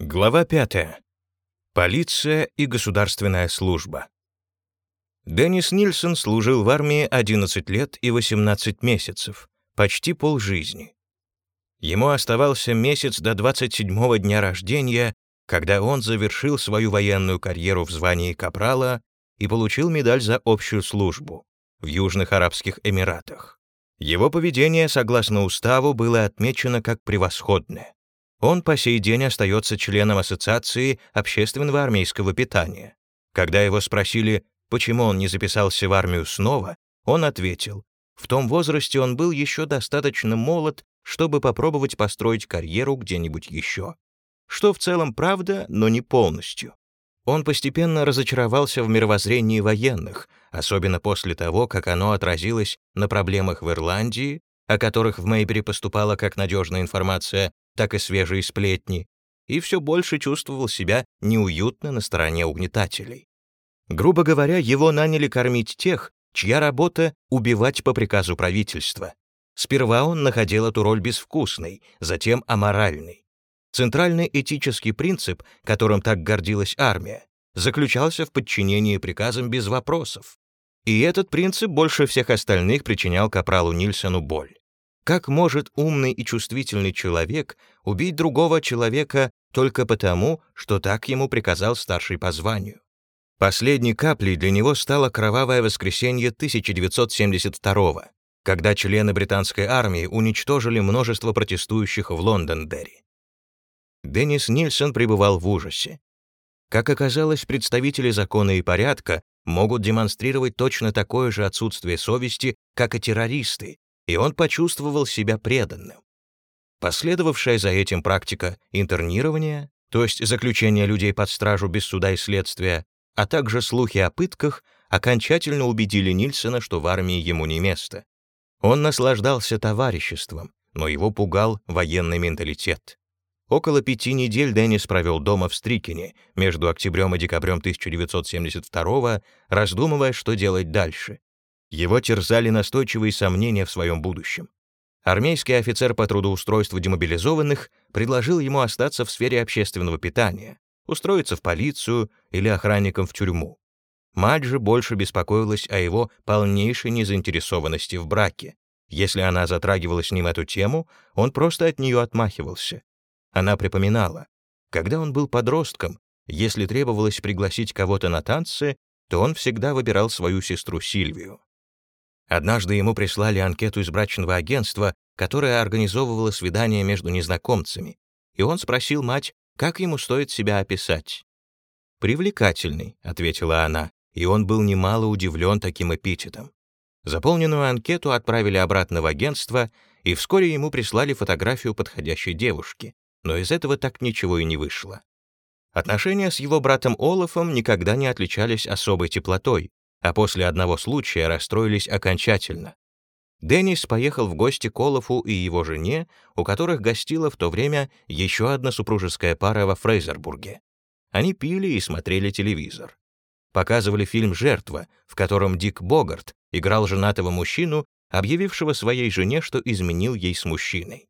Глава 5. Полиция и государственная служба. Деннис Нильсон служил в армии 11 лет и 18 месяцев, почти полжизни. Ему оставался месяц до 27-го дня рождения, когда он завершил свою военную карьеру в звании капрала и получил медаль за общую службу в Южных Арабских Эмиратах. Его поведение, согласно уставу, было отмечено как превосходное. Он по сей день остается членом Ассоциации общественного армейского питания. Когда его спросили, почему он не записался в армию снова, он ответил, в том возрасте он был еще достаточно молод, чтобы попробовать построить карьеру где-нибудь еще. Что в целом правда, но не полностью. Он постепенно разочаровался в мировоззрении военных, особенно после того, как оно отразилось на проблемах в Ирландии, о которых в Мейбери поступала как надежная информация, так и свежие сплетни, и все больше чувствовал себя неуютно на стороне угнетателей. Грубо говоря, его наняли кормить тех, чья работа — убивать по приказу правительства. Сперва он находил эту роль безвкусной, затем аморальной. Центральный этический принцип, которым так гордилась армия, заключался в подчинении приказам без вопросов. И этот принцип больше всех остальных причинял капралу Нильсону боль. Как может умный и чувствительный человек убить другого человека только потому, что так ему приказал старший по званию? Последней каплей для него стало кровавое воскресенье 1972 когда члены британской армии уничтожили множество протестующих в Лондондерри. Деннис Нильсон пребывал в ужасе. Как оказалось, представители закона и порядка могут демонстрировать точно такое же отсутствие совести, как и террористы, и он почувствовал себя преданным. Последовавшая за этим практика интернирования, то есть заключение людей под стражу без суда и следствия, а также слухи о пытках, окончательно убедили Нильсона, что в армии ему не место. Он наслаждался товариществом, но его пугал военный менталитет. Около пяти недель Деннис провел дома в Стрикене между октябрем и декабрем 1972 раздумывая, что делать дальше. Его терзали настойчивые сомнения в своем будущем. Армейский офицер по трудоустройству демобилизованных предложил ему остаться в сфере общественного питания, устроиться в полицию или охранником в тюрьму. Мать же больше беспокоилась о его полнейшей незаинтересованности в браке. Если она затрагивала с ним эту тему, он просто от нее отмахивался. Она припоминала, когда он был подростком, если требовалось пригласить кого-то на танцы, то он всегда выбирал свою сестру Сильвию. Однажды ему прислали анкету из брачного агентства, которое организовывало свидания между незнакомцами, и он спросил мать, как ему стоит себя описать. «Привлекательный», — ответила она, и он был немало удивлен таким эпитетом. Заполненную анкету отправили обратно в агентство, и вскоре ему прислали фотографию подходящей девушки, но из этого так ничего и не вышло. Отношения с его братом Олафом никогда не отличались особой теплотой, а после одного случая расстроились окончательно. Деннис поехал в гости к Олафу и его жене, у которых гостила в то время еще одна супружеская пара во Фрейзербурге. Они пили и смотрели телевизор. Показывали фильм «Жертва», в котором Дик Богарт играл женатого мужчину, объявившего своей жене, что изменил ей с мужчиной.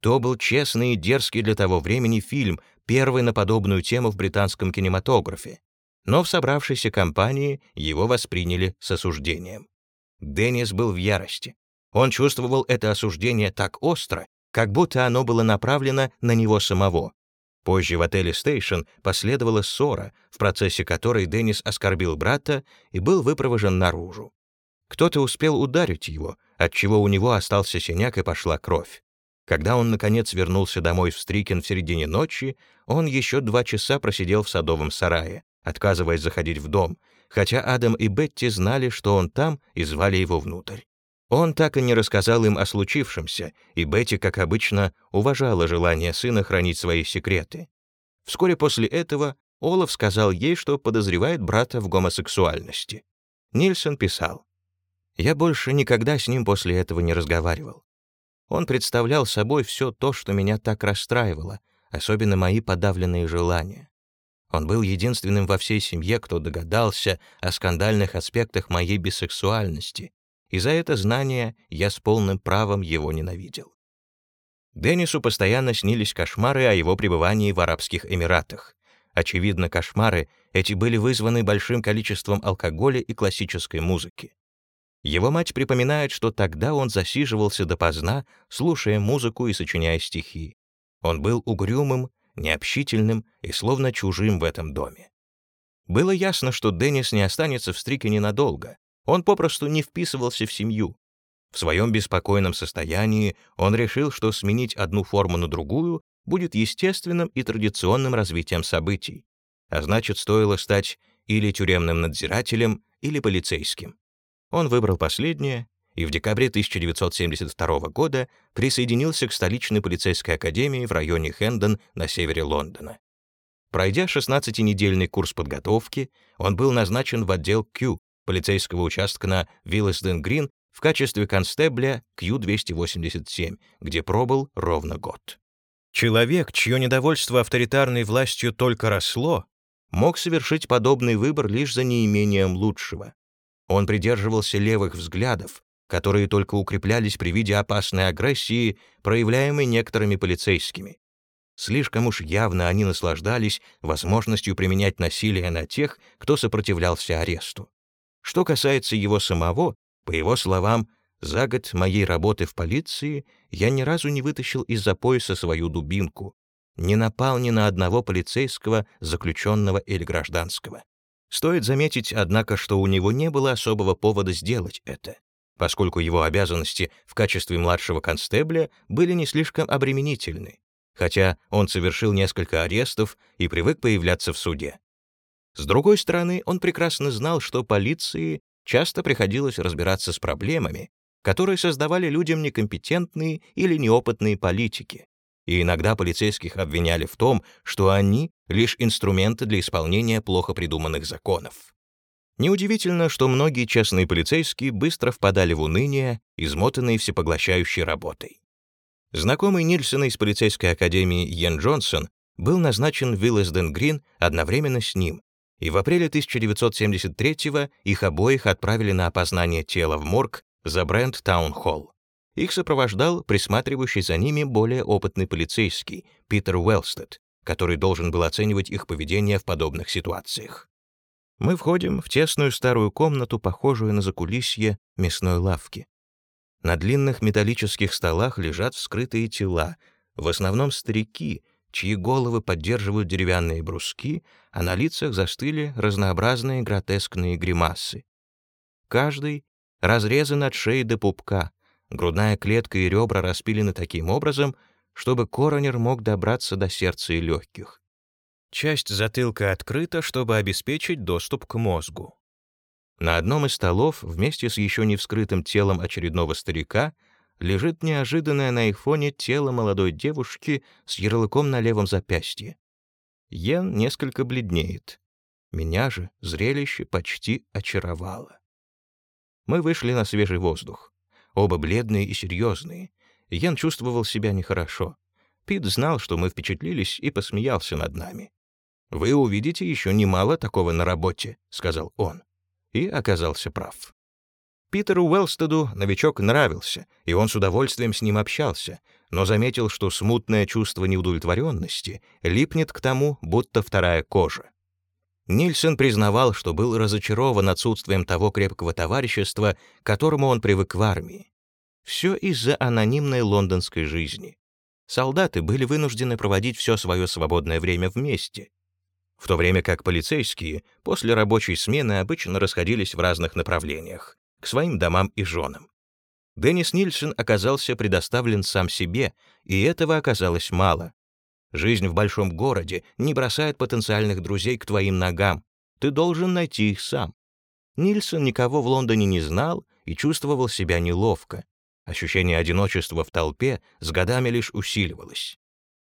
То был честный и дерзкий для того времени фильм, первый на подобную тему в британском кинематографе но в собравшейся компании его восприняли с осуждением. Деннис был в ярости. Он чувствовал это осуждение так остро, как будто оно было направлено на него самого. Позже в отеле «Стейшн» последовала ссора, в процессе которой Деннис оскорбил брата и был выпровожен наружу. Кто-то успел ударить его, отчего у него остался синяк и пошла кровь. Когда он, наконец, вернулся домой в Стрикен в середине ночи, он еще два часа просидел в садовом сарае отказываясь заходить в дом, хотя Адам и Бетти знали, что он там, и звали его внутрь. Он так и не рассказал им о случившемся, и Бетти, как обычно, уважала желание сына хранить свои секреты. Вскоре после этого Олаф сказал ей, что подозревает брата в гомосексуальности. Нильсон писал, «Я больше никогда с ним после этого не разговаривал. Он представлял собой все то, что меня так расстраивало, особенно мои подавленные желания. Он был единственным во всей семье, кто догадался о скандальных аспектах моей бисексуальности, и за это знание я с полным правом его ненавидел. Деннису постоянно снились кошмары о его пребывании в Арабских Эмиратах. Очевидно, кошмары эти были вызваны большим количеством алкоголя и классической музыки. Его мать припоминает, что тогда он засиживался допоздна, слушая музыку и сочиняя стихи. Он был угрюмым, необщительным и словно чужим в этом доме. Было ясно, что Деннис не останется в Стрике ненадолго. Он попросту не вписывался в семью. В своем беспокойном состоянии он решил, что сменить одну форму на другую будет естественным и традиционным развитием событий. А значит, стоило стать или тюремным надзирателем, или полицейским. Он выбрал последнее и в декабре 1972 года присоединился к столичной полицейской академии в районе Хэндон на севере Лондона. Пройдя 16-недельный курс подготовки, он был назначен в отдел Q полицейского участка на Виллесден-Грин в качестве констебля Q-287, где пробыл ровно год. Человек, чье недовольство авторитарной властью только росло, мог совершить подобный выбор лишь за неимением лучшего. Он придерживался левых взглядов, которые только укреплялись при виде опасной агрессии, проявляемой некоторыми полицейскими. Слишком уж явно они наслаждались возможностью применять насилие на тех, кто сопротивлялся аресту. Что касается его самого, по его словам, за год моей работы в полиции я ни разу не вытащил из-за пояса свою дубинку, не напал ни на одного полицейского, заключенного или гражданского. Стоит заметить, однако, что у него не было особого повода сделать это поскольку его обязанности в качестве младшего констебля были не слишком обременительны, хотя он совершил несколько арестов и привык появляться в суде. С другой стороны, он прекрасно знал, что полиции часто приходилось разбираться с проблемами, которые создавали людям некомпетентные или неопытные политики, и иногда полицейских обвиняли в том, что они — лишь инструменты для исполнения плохо придуманных законов. Неудивительно, что многие частные полицейские быстро впадали в уныние, измотанные всепоглощающей работой. Знакомый Нильсона из полицейской академии Йен Джонсон был назначен в Виллесден Грин одновременно с ним, и в апреле 1973-го их обоих отправили на опознание тела в морг за Бренд Таун-Холл. Их сопровождал присматривающий за ними более опытный полицейский, Питер Уэлстед, который должен был оценивать их поведение в подобных ситуациях. Мы входим в тесную старую комнату, похожую на закулисье мясной лавки. На длинных металлических столах лежат вскрытые тела, в основном старики, чьи головы поддерживают деревянные бруски, а на лицах застыли разнообразные гротескные гримасы. Каждый разрезан от шеи до пупка, грудная клетка и ребра распилены таким образом, чтобы коронер мог добраться до сердца и легких. Часть затылка открыта, чтобы обеспечить доступ к мозгу. На одном из столов, вместе с еще не вскрытым телом очередного старика, лежит неожиданное на их фоне тело молодой девушки с ярлыком на левом запястье. Йен несколько бледнеет. Меня же зрелище почти очаровало. Мы вышли на свежий воздух. Оба бледные и серьезные. Йен чувствовал себя нехорошо. Пит знал, что мы впечатлились, и посмеялся над нами. «Вы увидите еще немало такого на работе», — сказал он. И оказался прав. Питеру Уэлстеду новичок нравился, и он с удовольствием с ним общался, но заметил, что смутное чувство неудовлетворенности липнет к тому, будто вторая кожа. Нильсон признавал, что был разочарован отсутствием того крепкого товарищества, к которому он привык в армии. Все из-за анонимной лондонской жизни. Солдаты были вынуждены проводить все свое свободное время вместе, в то время как полицейские после рабочей смены обычно расходились в разных направлениях, к своим домам и женам. Деннис Нильсон оказался предоставлен сам себе, и этого оказалось мало. Жизнь в большом городе не бросает потенциальных друзей к твоим ногам. Ты должен найти их сам. Нильсон никого в Лондоне не знал и чувствовал себя неловко. Ощущение одиночества в толпе с годами лишь усиливалось.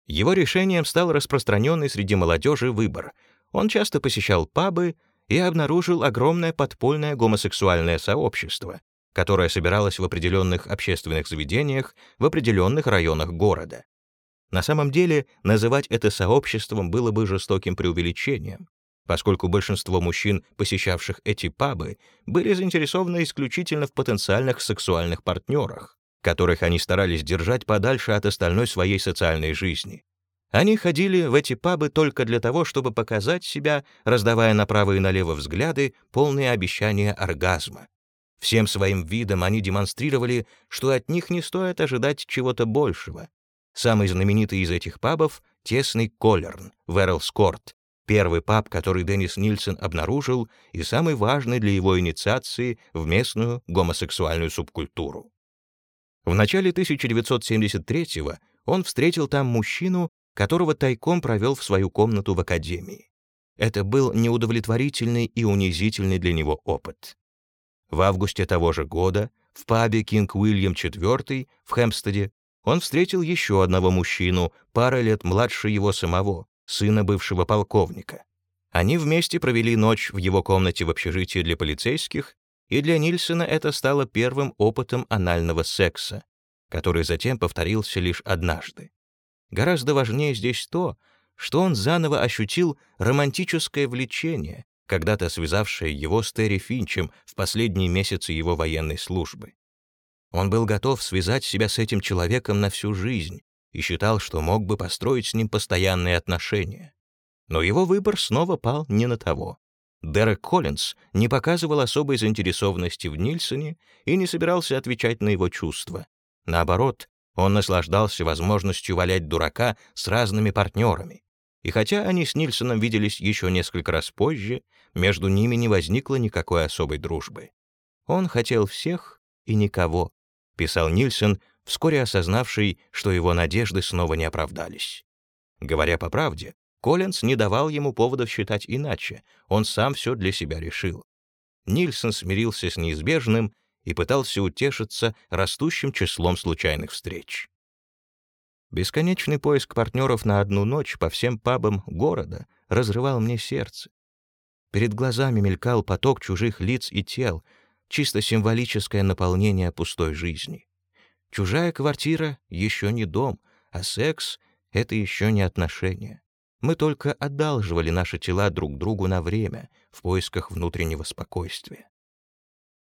Его решением стал распространенный среди молодежи выбор. Он часто посещал пабы и обнаружил огромное подпольное гомосексуальное сообщество, которое собиралось в определенных общественных заведениях в определенных районах города. На самом деле, называть это сообществом было бы жестоким преувеличением, поскольку большинство мужчин, посещавших эти пабы, были заинтересованы исключительно в потенциальных сексуальных партнерах. Которых они старались держать подальше от остальной своей социальной жизни. Они ходили в эти пабы только для того, чтобы показать себя, раздавая направо и налево взгляды, полные обещания оргазма. Всем своим видом они демонстрировали, что от них не стоит ожидать чего-то большего. Самый знаменитый из этих пабов — тесный Коллерн в Эрлскорт, первый паб, который Деннис Нильсон обнаружил, и самый важный для его инициации в местную гомосексуальную субкультуру. В начале 1973-го он встретил там мужчину, которого тайком провел в свою комнату в академии. Это был неудовлетворительный и унизительный для него опыт. В августе того же года в пабе «Кинг Уильям IV» в Хэмпстеде он встретил еще одного мужчину, пара лет младше его самого, сына бывшего полковника. Они вместе провели ночь в его комнате в общежитии для полицейских, и для Нильсона это стало первым опытом анального секса, который затем повторился лишь однажды. Гораздо важнее здесь то, что он заново ощутил романтическое влечение, когда-то связавшее его с Терри Финчем в последние месяцы его военной службы. Он был готов связать себя с этим человеком на всю жизнь и считал, что мог бы построить с ним постоянные отношения. Но его выбор снова пал не на того. Дерек Коллинз не показывал особой заинтересованности в Нильсоне и не собирался отвечать на его чувства. Наоборот, он наслаждался возможностью валять дурака с разными партнерами. И хотя они с Нильсоном виделись еще несколько раз позже, между ними не возникло никакой особой дружбы. Он хотел всех и никого, писал Нильсон, вскоре осознавший, что его надежды снова не оправдались. Говоря по правде, Коллинз не давал ему поводов считать иначе, он сам все для себя решил. Нильсон смирился с неизбежным и пытался утешиться растущим числом случайных встреч. Бесконечный поиск партнеров на одну ночь по всем пабам города разрывал мне сердце. Перед глазами мелькал поток чужих лиц и тел, чисто символическое наполнение пустой жизни. Чужая квартира — еще не дом, а секс — это еще не отношения. Мы только одалживали наши тела друг другу на время в поисках внутреннего спокойствия.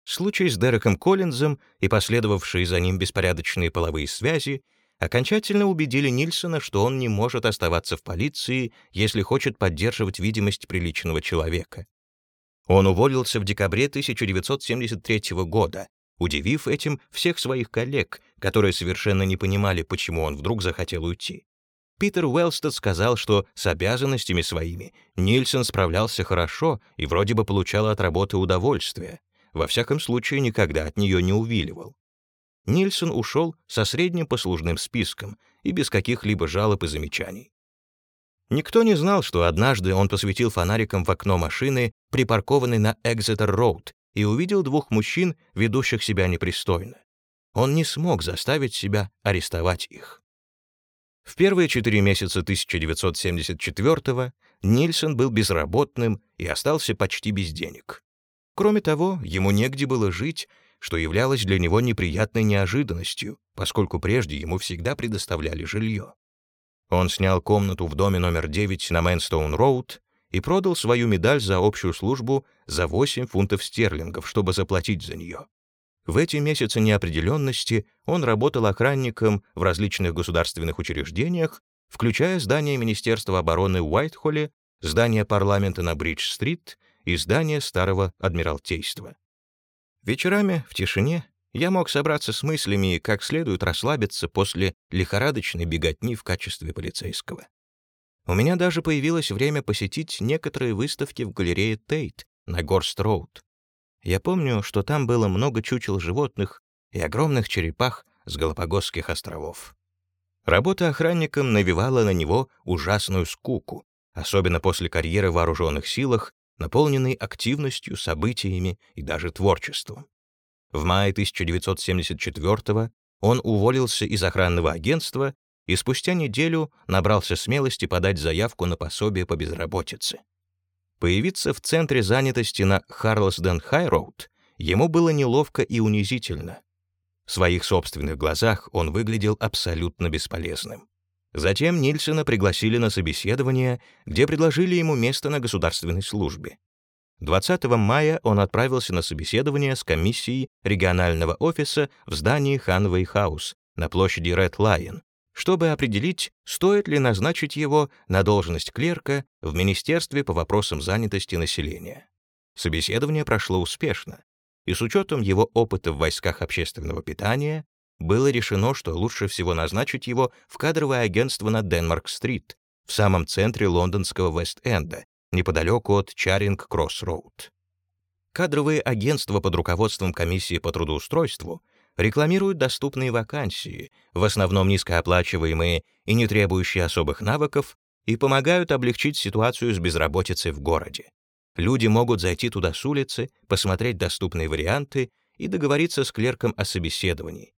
Случай с Дереком Коллинзом и последовавшие за ним беспорядочные половые связи окончательно убедили Нильсона, что он не может оставаться в полиции, если хочет поддерживать видимость приличного человека. Он уволился в декабре 1973 года, удивив этим всех своих коллег, которые совершенно не понимали, почему он вдруг захотел уйти. Питер Уэлстед сказал, что с обязанностями своими Нильсон справлялся хорошо и вроде бы получал от работы удовольствие, во всяком случае, никогда от нее не увиливал. Нильсон ушел со средним послужным списком и без каких-либо жалоб и замечаний. Никто не знал, что однажды он посветил фонариком в окно машины, припаркованной на Экзетер-Роуд, и увидел двух мужчин, ведущих себя непристойно. Он не смог заставить себя арестовать их. В первые четыре месяца 1974-го Нильсон был безработным и остался почти без денег. Кроме того, ему негде было жить, что являлось для него неприятной неожиданностью, поскольку прежде ему всегда предоставляли жилье. Он снял комнату в доме номер 9 на Мэнстоун-Роуд и продал свою медаль за общую службу за 8 фунтов стерлингов, чтобы заплатить за нее. В эти месяцы неопределенности он работал охранником в различных государственных учреждениях, включая здание Министерства обороны в Уайтхолле, здание парламента на Бридж-стрит и здание старого Адмиралтейства. Вечерами, в тишине, я мог собраться с мыслями и как следует расслабиться после лихорадочной беготни в качестве полицейского. У меня даже появилось время посетить некоторые выставки в галерее Тейт на Горст-Роуд. Я помню, что там было много чучел животных и огромных черепах с Галапагосских островов. Работа охранником навевала на него ужасную скуку, особенно после карьеры в вооруженных силах наполненный активностью, событиями и даже творчеством. В мае 1974 он уволился из охранного агентства и спустя неделю набрался смелости подать заявку на пособие по безработице. Появиться в центре занятости на Харлсден Хайроуд ему было неловко и унизительно. В своих собственных глазах он выглядел абсолютно бесполезным. Затем Нильсона пригласили на собеседование, где предложили ему место на государственной службе. 20 мая он отправился на собеседование с комиссией регионального офиса в здании Ханвей Хаус на площади Ред Лайон, чтобы определить, стоит ли назначить его на должность клерка в Министерстве по вопросам занятости населения. Собеседование прошло успешно, и с учетом его опыта в войсках общественного питания было решено, что лучше всего назначить его в кадровое агентство на Денмарк-стрит, в самом центре лондонского Вест-Энда, неподалеку от Чаринг-Кросс-Роуд. Кадровые агентства под руководством комиссии по трудоустройству рекламируют доступные вакансии, в основном низкооплачиваемые и не требующие особых навыков, и помогают облегчить ситуацию с безработицей в городе. Люди могут зайти туда с улицы, посмотреть доступные варианты и договориться с клерком о собеседовании.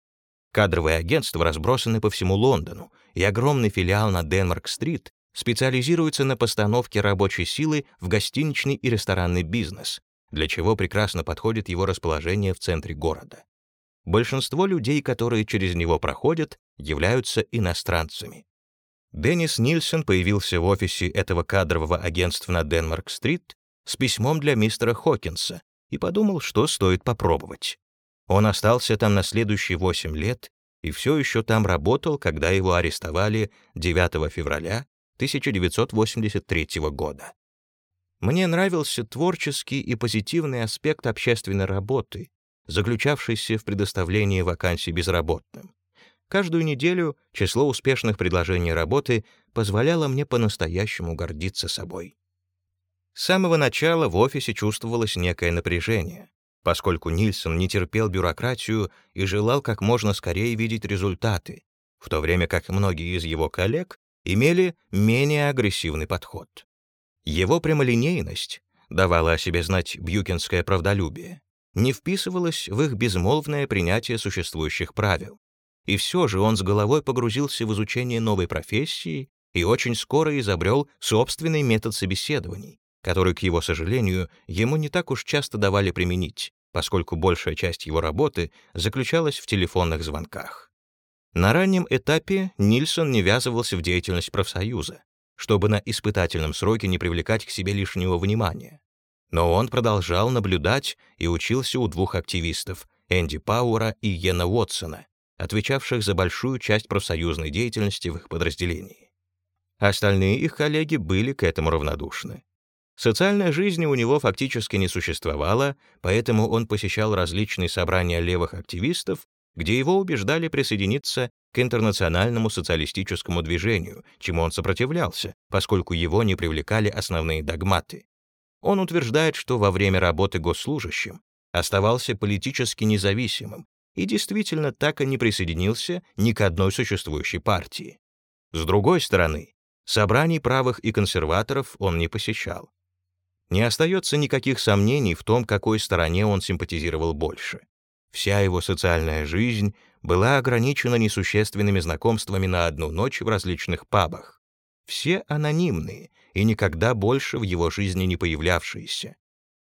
Кадровые агентства разбросаны по всему Лондону, и огромный филиал на Денмарк-стрит специализируется на постановке рабочей силы в гостиничный и ресторанный бизнес, для чего прекрасно подходит его расположение в центре города. Большинство людей, которые через него проходят, являются иностранцами. Деннис Нильсон появился в офисе этого кадрового агентства на Денмарк-стрит с письмом для мистера Хокинса и подумал, что стоит попробовать. Он остался там на следующие 8 лет и все еще там работал, когда его арестовали 9 февраля 1983 года. Мне нравился творческий и позитивный аспект общественной работы, заключавшийся в предоставлении вакансий безработным. Каждую неделю число успешных предложений работы позволяло мне по-настоящему гордиться собой. С самого начала в офисе чувствовалось некое напряжение поскольку Нильсон не терпел бюрократию и желал как можно скорее видеть результаты, в то время как многие из его коллег имели менее агрессивный подход. Его прямолинейность давала о себе знать бьюкинское правдолюбие, не вписывалась в их безмолвное принятие существующих правил. И все же он с головой погрузился в изучение новой профессии и очень скоро изобрел собственный метод собеседований, который, к его сожалению, ему не так уж часто давали применить, поскольку большая часть его работы заключалась в телефонных звонках. На раннем этапе Нильсон не ввязывался в деятельность профсоюза, чтобы на испытательном сроке не привлекать к себе лишнего внимания. Но он продолжал наблюдать и учился у двух активистов, Энди Пауэра и Йена Уотсона, отвечавших за большую часть профсоюзной деятельности в их подразделении. Остальные их коллеги были к этому равнодушны. Социальной жизни у него фактически не существовало, поэтому он посещал различные собрания левых активистов, где его убеждали присоединиться к интернациональному социалистическому движению, чему он сопротивлялся, поскольку его не привлекали основные догматы. Он утверждает, что во время работы госслужащим оставался политически независимым и действительно так и не присоединился ни к одной существующей партии. С другой стороны, собраний правых и консерваторов он не посещал. Не остается никаких сомнений в том, какой стороне он симпатизировал больше. Вся его социальная жизнь была ограничена несущественными знакомствами на одну ночь в различных пабах. Все анонимные и никогда больше в его жизни не появлявшиеся.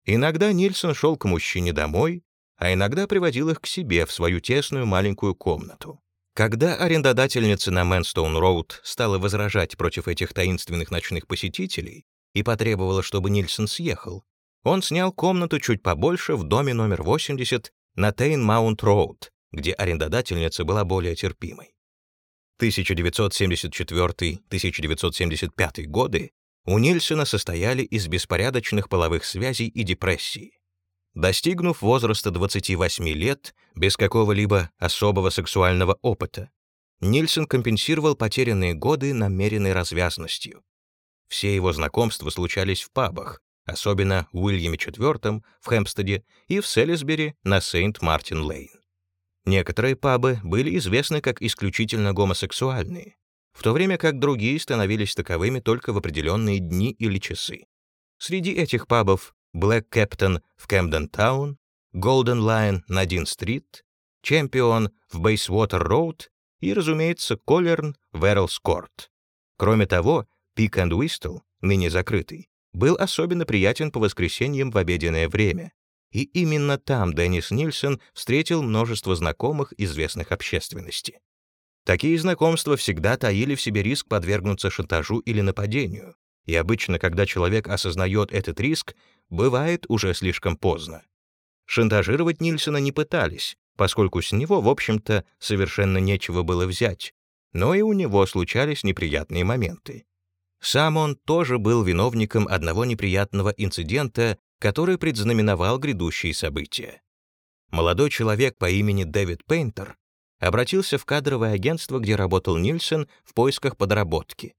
Иногда Нильсон шел к мужчине домой, а иногда приводил их к себе в свою тесную маленькую комнату. Когда арендодательница на Мэнстоун-Роуд стала возражать против этих таинственных ночных посетителей, и потребовала, чтобы Нильсон съехал, он снял комнату чуть побольше в доме номер 80 на Тейн-Маунт-Роуд, где арендодательница была более терпимой. 1974-1975 годы у Нильсона состояли из беспорядочных половых связей и депрессии. Достигнув возраста 28 лет, без какого-либо особого сексуального опыта, Нильсон компенсировал потерянные годы намеренной развязностью. Все его знакомства случались в пабах, особенно в Уильяме IV в Хэмпстеде и в Селисбери на Сейнт-Мартин-Лейн. Некоторые пабы были известны как исключительно гомосексуальные, в то время как другие становились таковыми только в определенные дни или часы. Среди этих пабов Black Captain в Кэмден-таун, Golden Lion на Дин-стрит, Чемпион в Бейсвотер-роуд и, разумеется, Колерн в Эрлс-корт. Кроме того, Пик энд Уистл, ныне закрытый, был особенно приятен по воскресеньям в обеденное время. И именно там Деннис Нильсон встретил множество знакомых, известных общественности. Такие знакомства всегда таили в себе риск подвергнуться шантажу или нападению, И обычно, когда человек осознает этот риск, бывает уже слишком поздно. Шантажировать Нильсона не пытались, поскольку с него, в общем-то, совершенно нечего было взять, но и у него случались неприятные моменты. Сам он тоже был виновником одного неприятного инцидента, который предзнаменовал грядущие события. Молодой человек по имени Дэвид Пейнтер обратился в кадровое агентство, где работал Нильсон в поисках подработки.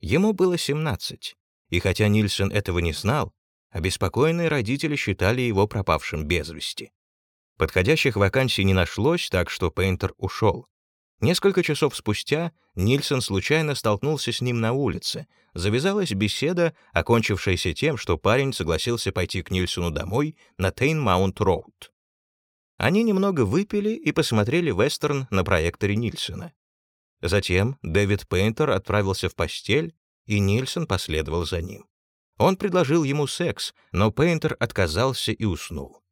Ему было 17, и хотя Нильсон этого не знал, обеспокоенные родители считали его пропавшим без вести. Подходящих вакансий не нашлось, так что Пейнтер ушел. Несколько часов спустя Нильсон случайно столкнулся с ним на улице. Завязалась беседа, окончившаяся тем, что парень согласился пойти к Нильсону домой на Тейн-Маунт-Роуд. Они немного выпили и посмотрели вестерн на проекторе Нильсона. Затем Дэвид Пейнтер отправился в постель, и Нильсон последовал за ним. Он предложил ему секс, но Пейнтер отказался и уснул.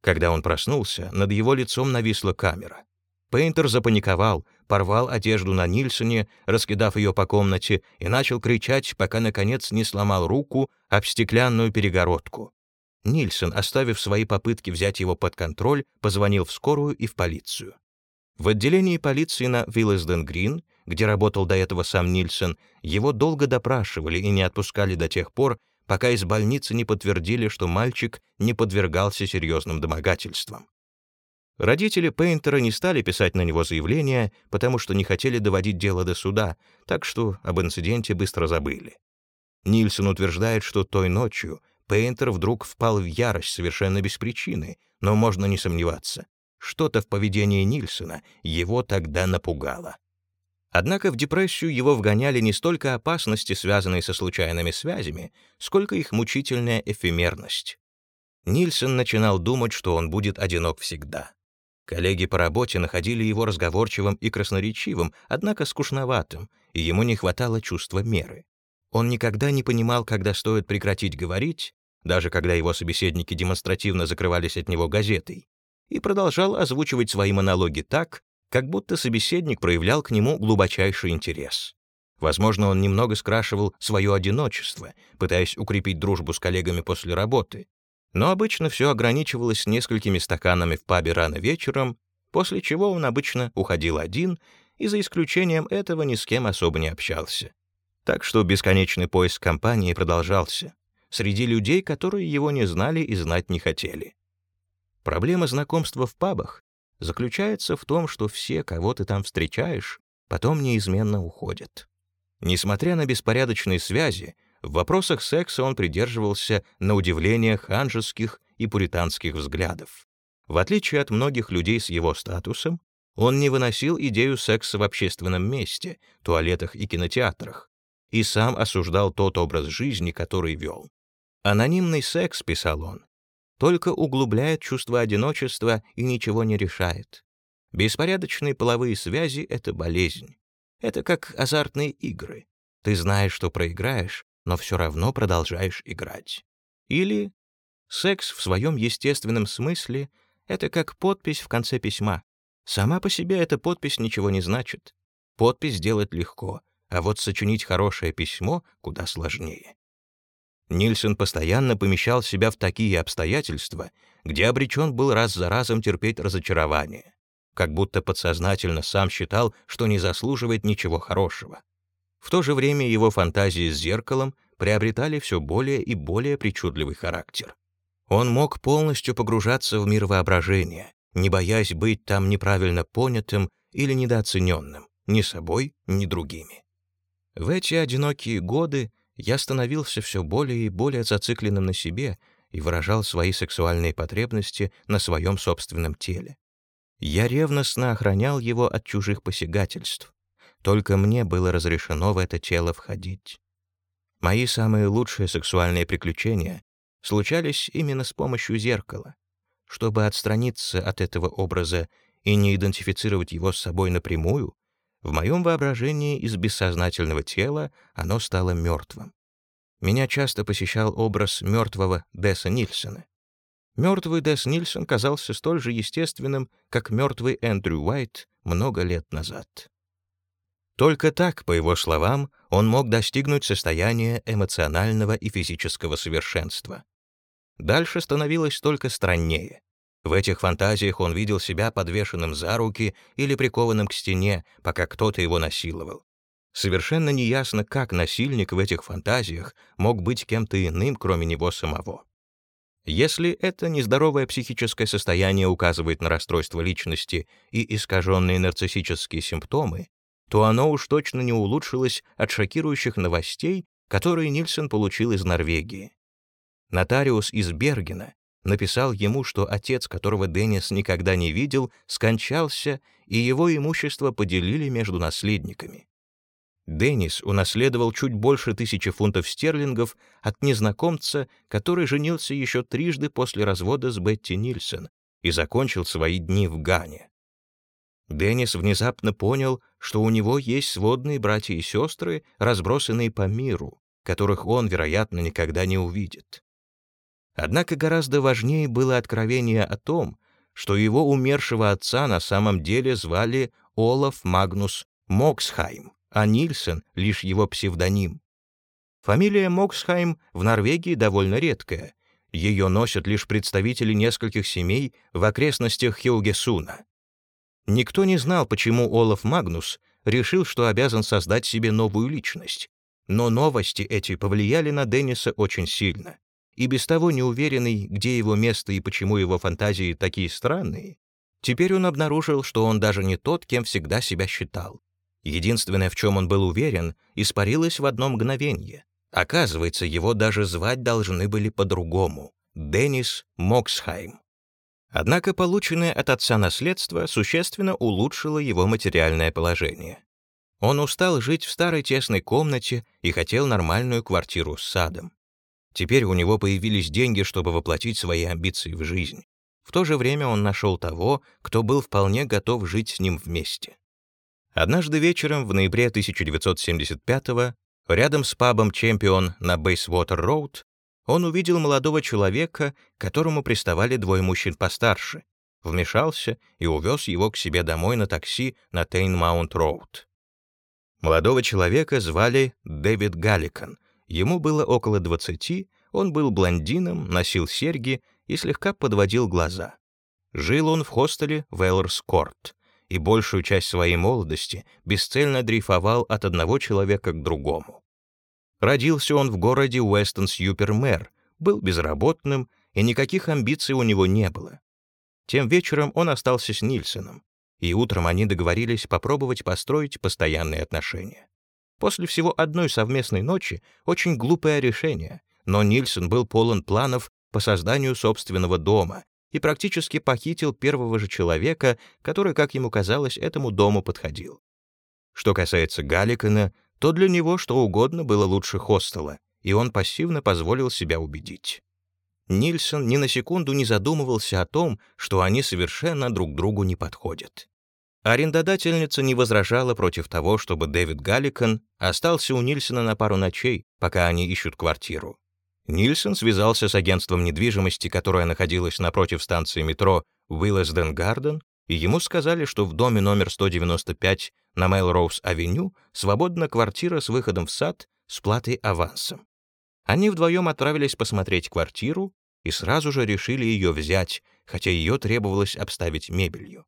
Когда он проснулся, над его лицом нависла камера. Пейнтер запаниковал, порвал одежду на Нильсоне, раскидав ее по комнате, и начал кричать, пока, наконец, не сломал руку об стеклянную перегородку. Нильсон, оставив свои попытки взять его под контроль, позвонил в скорую и в полицию. В отделении полиции на Виллесден-Грин, где работал до этого сам Нильсон, его долго допрашивали и не отпускали до тех пор, пока из больницы не подтвердили, что мальчик не подвергался серьезным домогательствам. Родители Пейнтера не стали писать на него заявление, потому что не хотели доводить дело до суда, так что об инциденте быстро забыли. Нильсон утверждает, что той ночью Пейнтер вдруг впал в ярость совершенно без причины, но можно не сомневаться. Что-то в поведении Нильсона его тогда напугало. Однако в депрессию его вгоняли не столько опасности, связанные со случайными связями, сколько их мучительная эфемерность. Нильсон начинал думать, что он будет одинок всегда. Коллеги по работе находили его разговорчивым и красноречивым, однако скучноватым, и ему не хватало чувства меры. Он никогда не понимал, когда стоит прекратить говорить, даже когда его собеседники демонстративно закрывались от него газетой, и продолжал озвучивать свои монологи так, как будто собеседник проявлял к нему глубочайший интерес. Возможно, он немного скрашивал свое одиночество, пытаясь укрепить дружбу с коллегами после работы. Но обычно все ограничивалось несколькими стаканами в пабе рано вечером, после чего он обычно уходил один и за исключением этого ни с кем особо не общался. Так что бесконечный поиск компании продолжался среди людей, которые его не знали и знать не хотели. Проблема знакомства в пабах заключается в том, что все, кого ты там встречаешь, потом неизменно уходят. Несмотря на беспорядочные связи, в вопросах секса он придерживался на удивление ханжеских и пуританских взглядов. В отличие от многих людей с его статусом, он не выносил идею секса в общественном месте, туалетах и кинотеатрах, и сам осуждал тот образ жизни, который вел. «Анонимный секс», — писал он, только углубляет чувство одиночества и ничего не решает. Беспорядочные половые связи — это болезнь. Это как азартные игры. Ты знаешь, что проиграешь, но все равно продолжаешь играть. Или секс в своем естественном смысле — это как подпись в конце письма. Сама по себе эта подпись ничего не значит. Подпись сделать легко, а вот сочинить хорошее письмо куда сложнее. Нильсон постоянно помещал себя в такие обстоятельства, где обречен был раз за разом терпеть разочарование, как будто подсознательно сам считал, что не заслуживает ничего хорошего. В то же время его фантазии с зеркалом приобретали все более и более причудливый характер. Он мог полностью погружаться в мир воображения, не боясь быть там неправильно понятым или недооцененным ни собой, ни другими. В эти одинокие годы я становился все более и более зацикленным на себе и выражал свои сексуальные потребности на своем собственном теле. Я ревностно охранял его от чужих посягательств. Только мне было разрешено в это тело входить. Мои самые лучшие сексуальные приключения случались именно с помощью зеркала. Чтобы отстраниться от этого образа и не идентифицировать его с собой напрямую, в моем воображении из бессознательного тела оно стало мертвым. Меня часто посещал образ мертвого Десса Нильсона. Мертвый Десс Нильсон казался столь же естественным, как мертвый Эндрю Уайт много лет назад. Только так, по его словам, он мог достигнуть состояния эмоционального и физического совершенства. Дальше становилось только страннее. В этих фантазиях он видел себя подвешенным за руки или прикованным к стене, пока кто-то его насиловал. Совершенно неясно, как насильник в этих фантазиях мог быть кем-то иным, кроме него самого. Если это нездоровое психическое состояние указывает на расстройство личности и искаженные нарциссические симптомы, то оно уж точно не улучшилось от шокирующих новостей, которые Нильсон получил из Норвегии. Нотариус из Бергена написал ему, что отец, которого Деннис никогда не видел, скончался, и его имущество поделили между наследниками. Деннис унаследовал чуть больше тысячи фунтов стерлингов от незнакомца, который женился еще трижды после развода с Бетти Нильсон и закончил свои дни в Гане. Деннис внезапно понял, что у него есть сводные братья и сестры, разбросанные по миру, которых он, вероятно, никогда не увидит. Однако гораздо важнее было откровение о том, что его умершего отца на самом деле звали Олаф Магнус Моксхайм, а Нильсен — лишь его псевдоним. Фамилия Моксхайм в Норвегии довольно редкая. Ее носят лишь представители нескольких семей в окрестностях Хилгесуна. Никто не знал, почему Олаф Магнус решил, что обязан создать себе новую личность. Но новости эти повлияли на Денниса очень сильно. И без того неуверенный, где его место и почему его фантазии такие странные, теперь он обнаружил, что он даже не тот, кем всегда себя считал. Единственное, в чем он был уверен, испарилось в одно мгновение. Оказывается, его даже звать должны были по-другому — Деннис Моксхайм. Однако полученное от отца наследство существенно улучшило его материальное положение. Он устал жить в старой тесной комнате и хотел нормальную квартиру с садом. Теперь у него появились деньги, чтобы воплотить свои амбиции в жизнь. В то же время он нашел того, кто был вполне готов жить с ним вместе. Однажды вечером в ноябре 1975-го, рядом с пабом «Чемпион» на Бейсвотер-Роуд, он увидел молодого человека, к которому приставали двое мужчин постарше, вмешался и увез его к себе домой на такси на Тейн-Маунт-Роуд. Молодого человека звали Дэвид Галликан. Ему было около 20, он был блондином, носил серьги и слегка подводил глаза. Жил он в хостеле Веллерс-Корт и большую часть своей молодости бесцельно дрейфовал от одного человека к другому. Родился он в городе Уэстон-Сьюпермэр, был безработным, и никаких амбиций у него не было. Тем вечером он остался с Нильсоном, и утром они договорились попробовать построить постоянные отношения. После всего одной совместной ночи очень глупое решение, но Нильсон был полон планов по созданию собственного дома и практически похитил первого же человека, который, как ему казалось, этому дому подходил. Что касается Галликана, то для него что угодно было лучше хостела, и он пассивно позволил себя убедить. Нильсон ни на секунду не задумывался о том, что они совершенно друг другу не подходят. Арендодательница не возражала против того, чтобы Дэвид Галликан остался у Нильсона на пару ночей, пока они ищут квартиру. Нильсон связался с агентством недвижимости, которое находилось напротив станции метро Уиллесден Гарден, и ему сказали, что в доме номер 195 на Мейлроуз-авеню свободна квартира с выходом в сад с платой авансом. Они вдвоем отправились посмотреть квартиру и сразу же решили ее взять, хотя ее требовалось обставить мебелью.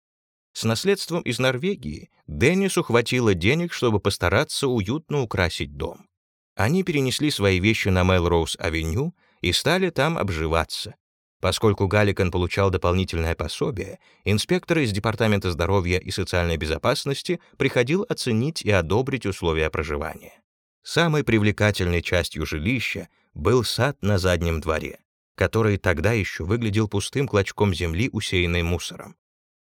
С наследством из Норвегии Деннису хватило денег, чтобы постараться уютно украсить дом. Они перенесли свои вещи на Мелроуз-авеню и стали там обживаться. Поскольку Галликан получал дополнительное пособие, инспектор из Департамента здоровья и социальной безопасности приходил оценить и одобрить условия проживания. Самой привлекательной частью жилища был сад на заднем дворе, который тогда еще выглядел пустым клочком земли, усеянной мусором.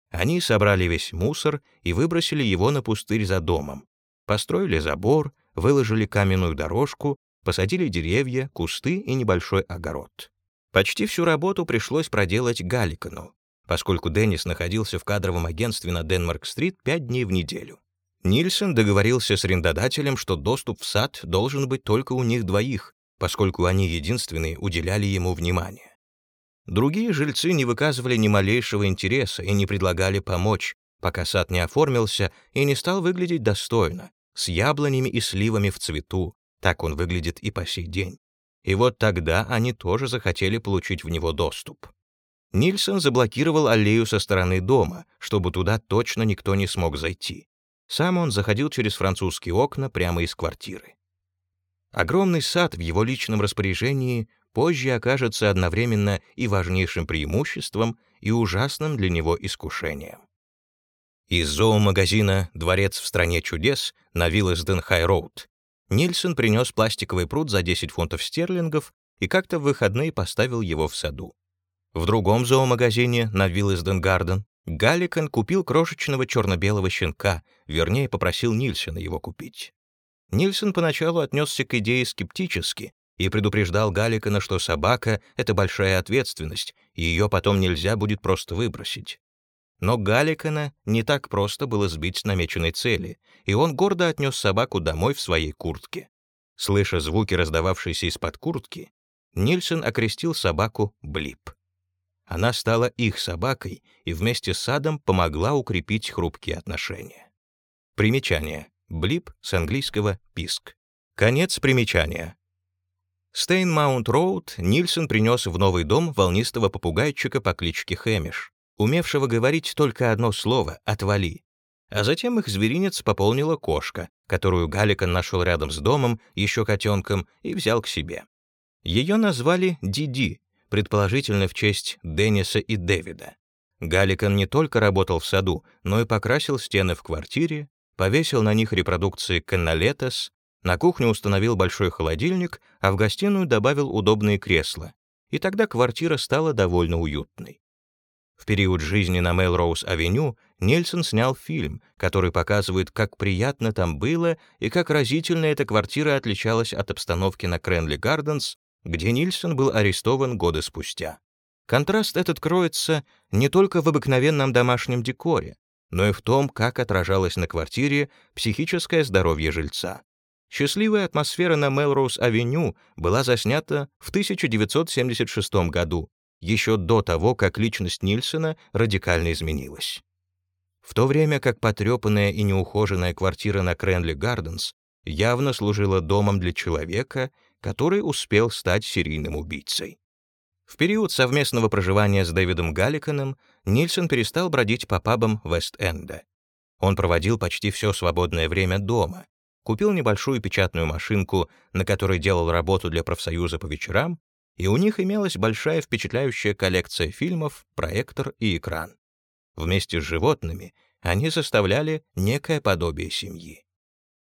Они собрали весь мусор и выбросили его на пустырь за домом, построили забор, выложили каменную дорожку, посадили деревья, кусты и небольшой огород. Почти всю работу пришлось проделать Галликану, поскольку Деннис находился в кадровом агентстве на Денмарк-стрит пять дней в неделю. Нильсон договорился с арендодателем, что доступ в сад должен быть только у них двоих, поскольку они единственные уделяли ему внимание. Другие жильцы не выказывали ни малейшего интереса и не предлагали помочь, пока сад не оформился и не стал выглядеть достойно, с яблонями и сливами в цвету, так он выглядит и по сей день. И вот тогда они тоже захотели получить в него доступ. Нильсон заблокировал аллею со стороны дома, чтобы туда точно никто не смог зайти. Сам он заходил через французские окна прямо из квартиры. Огромный сад в его личном распоряжении позже окажется одновременно и важнейшим преимуществом, и ужасным для него искушением. Из зоомагазина «Дворец в стране чудес» на Виллесден-Хай-Роуд Нильсон принес пластиковый пруд за 10 фунтов стерлингов и как-то в выходные поставил его в саду. В другом зоомагазине на Виллесден-Гарден Галликан купил крошечного черно-белого щенка, вернее, попросил Нильсона его купить. Нильсон поначалу отнесся к идее скептически и предупреждал Галликана, что собака — это большая ответственность, и ее потом нельзя будет просто выбросить. Но Галликана не так просто было сбить с намеченной цели, и он гордо отнес собаку домой в своей куртке. Слыша звуки, раздававшиеся из-под куртки, Нильсон окрестил собаку Блип. Она стала их собакой и вместе с садом помогла укрепить хрупкие отношения. Примечание. Блип с английского «писк». Конец примечания. С Тейн-Маунт-Роуд Нильсон принес в новый дом волнистого попугайчика по кличке Хэмиш, умевшего говорить только одно слово «отвали». А затем их зверинец пополнила кошка, которую Галикон нашел рядом с домом, еще котенком, и взял к себе. Ее назвали Диди, предположительно в честь Денниса и Дэвида. Галикон не только работал в саду, но и покрасил стены в квартире, повесил на них репродукции Канналетас, на кухню установил большой холодильник, а в гостиную добавил удобные кресла. И тогда квартира стала довольно уютной. В период жизни на Мелроуз-авеню Нельсон снял фильм, который показывает, как приятно там было и как разительно эта квартира отличалась от обстановки на Кренли Гарденс, где Нильсон был арестован годы спустя. Контраст этот кроется не только в обыкновенном домашнем декоре, но и в том, как отражалось на квартире психическое здоровье жильца. Счастливая атмосфера на Мелроуз-авеню была заснята в 1976 году, еще до того, как личность Нильсона радикально изменилась. В то время как потрепанная и неухоженная квартира на Кренли Гарденс явно служила домом для человека, который успел стать серийным убийцей. В период совместного проживания с Дэвидом Галликаном Нильсон перестал бродить по пабам Вест-Энда. Он проводил почти все свободное время дома, купил небольшую печатную машинку, на которой делал работу для профсоюза по вечерам, и у них имелась большая впечатляющая коллекция фильмов, проектор и экран. Вместе с животными они составляли некое подобие семьи.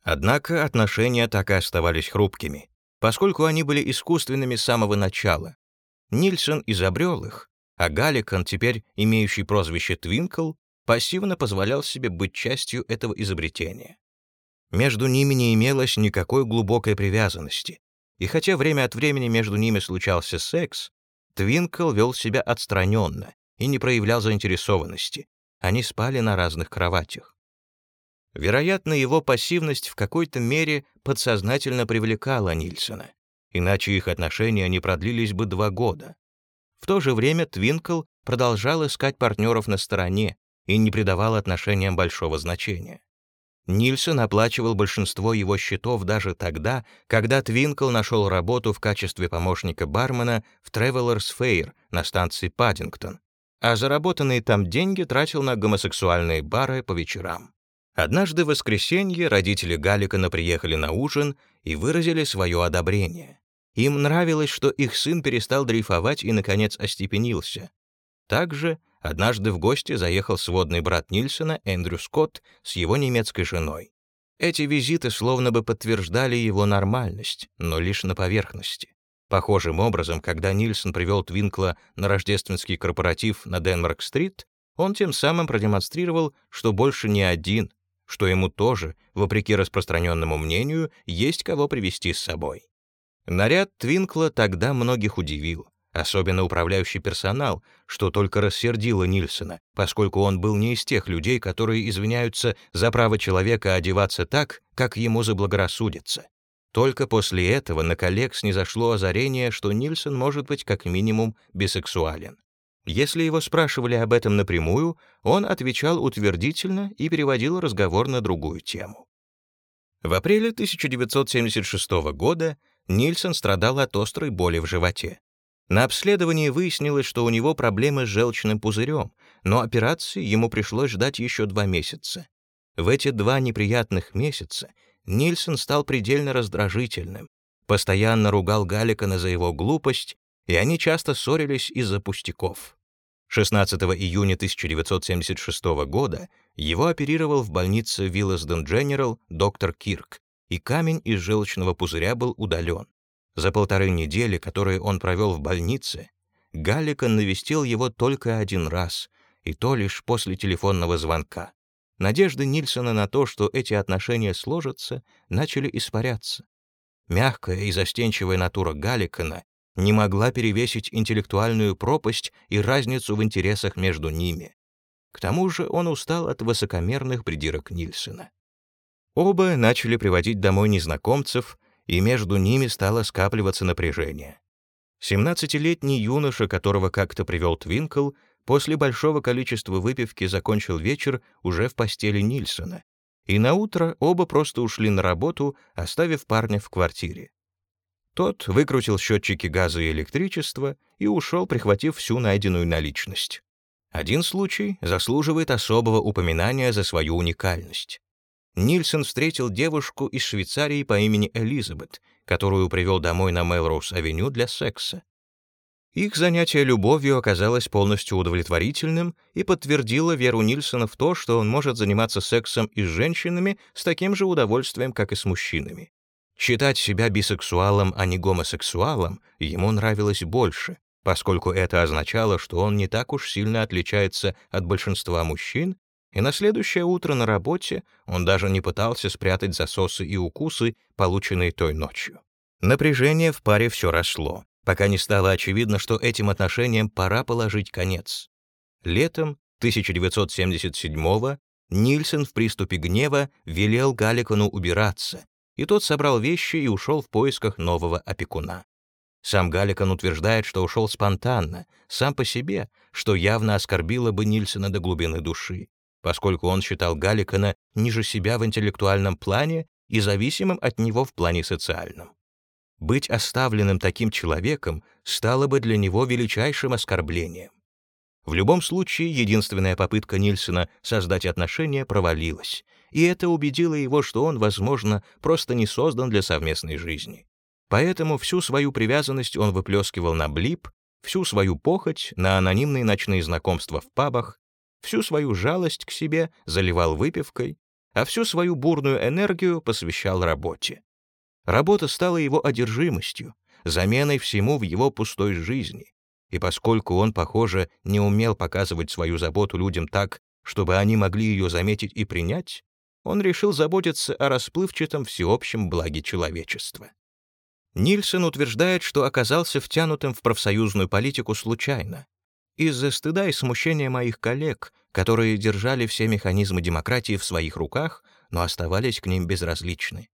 Однако отношения так и оставались хрупкими поскольку они были искусственными с самого начала. Нильсон изобрел их, а Галликан, теперь имеющий прозвище Твинкл, пассивно позволял себе быть частью этого изобретения. Между ними не имелось никакой глубокой привязанности, и хотя время от времени между ними случался секс, Твинкл вел себя отстраненно и не проявлял заинтересованности. Они спали на разных кроватях. Вероятно, его пассивность в какой-то мере подсознательно привлекала Нильсона, иначе их отношения не продлились бы два года. В то же время Твинкл продолжал искать партнеров на стороне и не придавал отношениям большого значения. Нильсон оплачивал большинство его счетов даже тогда, когда Твинкл нашел работу в качестве помощника бармена в Travelers Fair на станции Паддингтон, а заработанные там деньги тратил на гомосексуальные бары по вечерам. Однажды в воскресенье родители Галикана приехали на ужин и выразили свое одобрение. Им нравилось, что их сын перестал дрейфовать и, наконец, остепенился. Также однажды в гости заехал сводный брат Нильсона, Эндрю Скотт, с его немецкой женой. Эти визиты словно бы подтверждали его нормальность, но лишь на поверхности. Похожим образом, когда Нильсон привел Твинкла на рождественский корпоратив на Денмарк-стрит, он тем самым продемонстрировал, что больше не один, что ему тоже, вопреки распространенному мнению, есть кого привести с собой. Наряд Твинкла тогда многих удивил, особенно управляющий персонал, что только рассердило Нильсона, поскольку он был не из тех людей, которые извиняются за право человека одеваться так, как ему заблагорассудится. Только после этого на коллег снизошло озарение, что Нильсон может быть как минимум бисексуален. Если его спрашивали об этом напрямую, он отвечал утвердительно и переводил разговор на другую тему. В апреле 1976 года Нильсон страдал от острой боли в животе. На обследовании выяснилось, что у него проблемы с желчным пузырем, но операции ему пришлось ждать еще два месяца. В эти два неприятных месяца Нильсон стал предельно раздражительным, постоянно ругал Галикана за его глупость, и они часто ссорились из-за пустяков. 16 июня 1976 года его оперировал в больнице Виллесден Дженерал доктор Кирк, и камень из желчного пузыря был удален. За полторы недели, которые он провел в больнице, Галликан навестил его только один раз, и то лишь после телефонного звонка. Надежды Нильсона на то, что эти отношения сложатся, начали испаряться. Мягкая и застенчивая натура Галликана не могла перевесить интеллектуальную пропасть и разницу в интересах между ними. К тому же он устал от высокомерных придирок Нильсона. Оба начали приводить домой незнакомцев, и между ними стало скапливаться напряжение. 17-летний юноша, которого как-то привел Твинкл, после большого количества выпивки закончил вечер уже в постели Нильсона, и на утро оба просто ушли на работу, оставив парня в квартире. Тот выкрутил счетчики газа и электричества и ушел, прихватив всю найденную наличность. Один случай заслуживает особого упоминания за свою уникальность. Нильсон встретил девушку из Швейцарии по имени Элизабет, которую привел домой на Мелроуз-авеню для секса. Их занятие любовью оказалось полностью удовлетворительным и подтвердило веру Нильсона в то, что он может заниматься сексом и с женщинами с таким же удовольствием, как и с мужчинами. Считать себя бисексуалом, а не гомосексуалом ему нравилось больше, поскольку это означало, что он не так уж сильно отличается от большинства мужчин, и на следующее утро на работе он даже не пытался спрятать засосы и укусы, полученные той ночью. Напряжение в паре все росло, пока не стало очевидно, что этим отношениям пора положить конец. Летом 1977-го Нильсон в приступе гнева велел Галикону убираться, и тот собрал вещи и ушел в поисках нового опекуна. Сам Галикон утверждает, что ушел спонтанно, сам по себе, что явно оскорбило бы Нильсона до глубины души, поскольку он считал Галикона ниже себя в интеллектуальном плане и зависимым от него в плане социальном. Быть оставленным таким человеком стало бы для него величайшим оскорблением. В любом случае, единственная попытка Нильсона создать отношения провалилась, и это убедило его, что он, возможно, просто не создан для совместной жизни. Поэтому всю свою привязанность он выплескивал на блип, всю свою похоть на анонимные ночные знакомства в пабах, всю свою жалость к себе заливал выпивкой, а всю свою бурную энергию посвящал работе. Работа стала его одержимостью, заменой всему в его пустой жизни. И поскольку он, похоже, не умел показывать свою заботу людям так, чтобы они могли ее заметить и принять, он решил заботиться о расплывчатом всеобщем благе человечества. Нильсон утверждает, что оказался втянутым в профсоюзную политику случайно, из-за стыда и смущения моих коллег, которые держали все механизмы демократии в своих руках, но оставались к ним безразличны.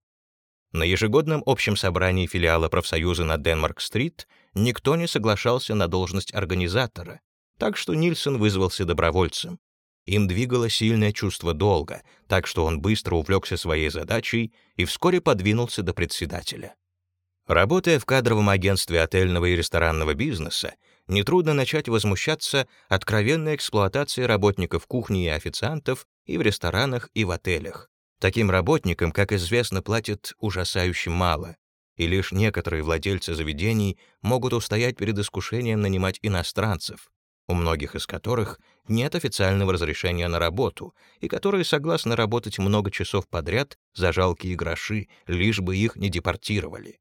На ежегодном общем собрании филиала профсоюза на Денмарк-стрит никто не соглашался на должность организатора, так что Нильсон вызвался добровольцем. Им двигало сильное чувство долга, так что он быстро увлекся своей задачей и вскоре подвинулся до председателя. Работая в кадровом агентстве отельного и ресторанного бизнеса, нетрудно начать возмущаться откровенной эксплуатацией работников кухни и официантов и в ресторанах, и в отелях. Таким работникам, как известно, платят ужасающе мало, и лишь некоторые владельцы заведений могут устоять перед искушением нанимать иностранцев, у многих из которых нет официального разрешения на работу, и которые согласны работать много часов подряд за жалкие гроши, лишь бы их не депортировали.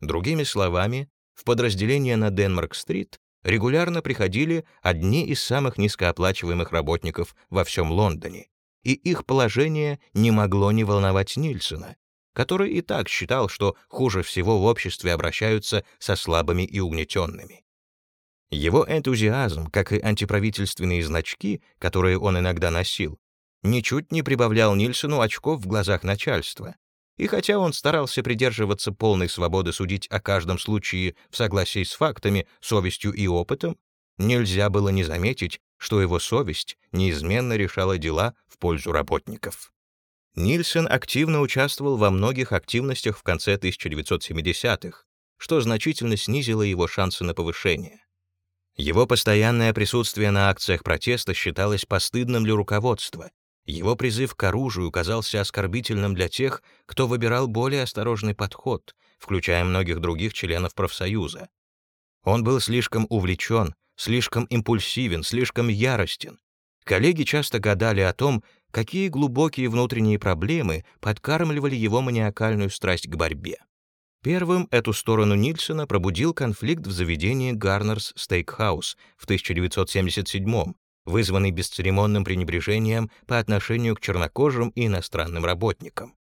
Другими словами, в подразделение на Денмарк-стрит регулярно приходили одни из самых низкооплачиваемых работников во всем Лондоне, и их положение не могло не волновать Нильсона, который и так считал, что хуже всего в обществе обращаются со слабыми и угнетенными. Его энтузиазм, как и антиправительственные значки, которые он иногда носил, ничуть не прибавлял Нильсону очков в глазах начальства. И хотя он старался придерживаться полной свободы судить о каждом случае в согласии с фактами, совестью и опытом, нельзя было не заметить, что его совесть неизменно решала дела в пользу работников. Нильсон активно участвовал во многих активностях в конце 1970-х, что значительно снизило его шансы на повышение. Его постоянное присутствие на акциях протеста считалось постыдным для руководства. Его призыв к оружию казался оскорбительным для тех, кто выбирал более осторожный подход, включая многих других членов профсоюза. Он был слишком увлечен, слишком импульсивен, слишком яростен. Коллеги часто гадали о том, какие глубокие внутренние проблемы подкармливали его маниакальную страсть к борьбе. Первым эту сторону Нильсона пробудил конфликт в заведении Гарнерс Стейкхаус в 1977 вызванный бесцеремонным пренебрежением по отношению к чернокожим и иностранным работникам.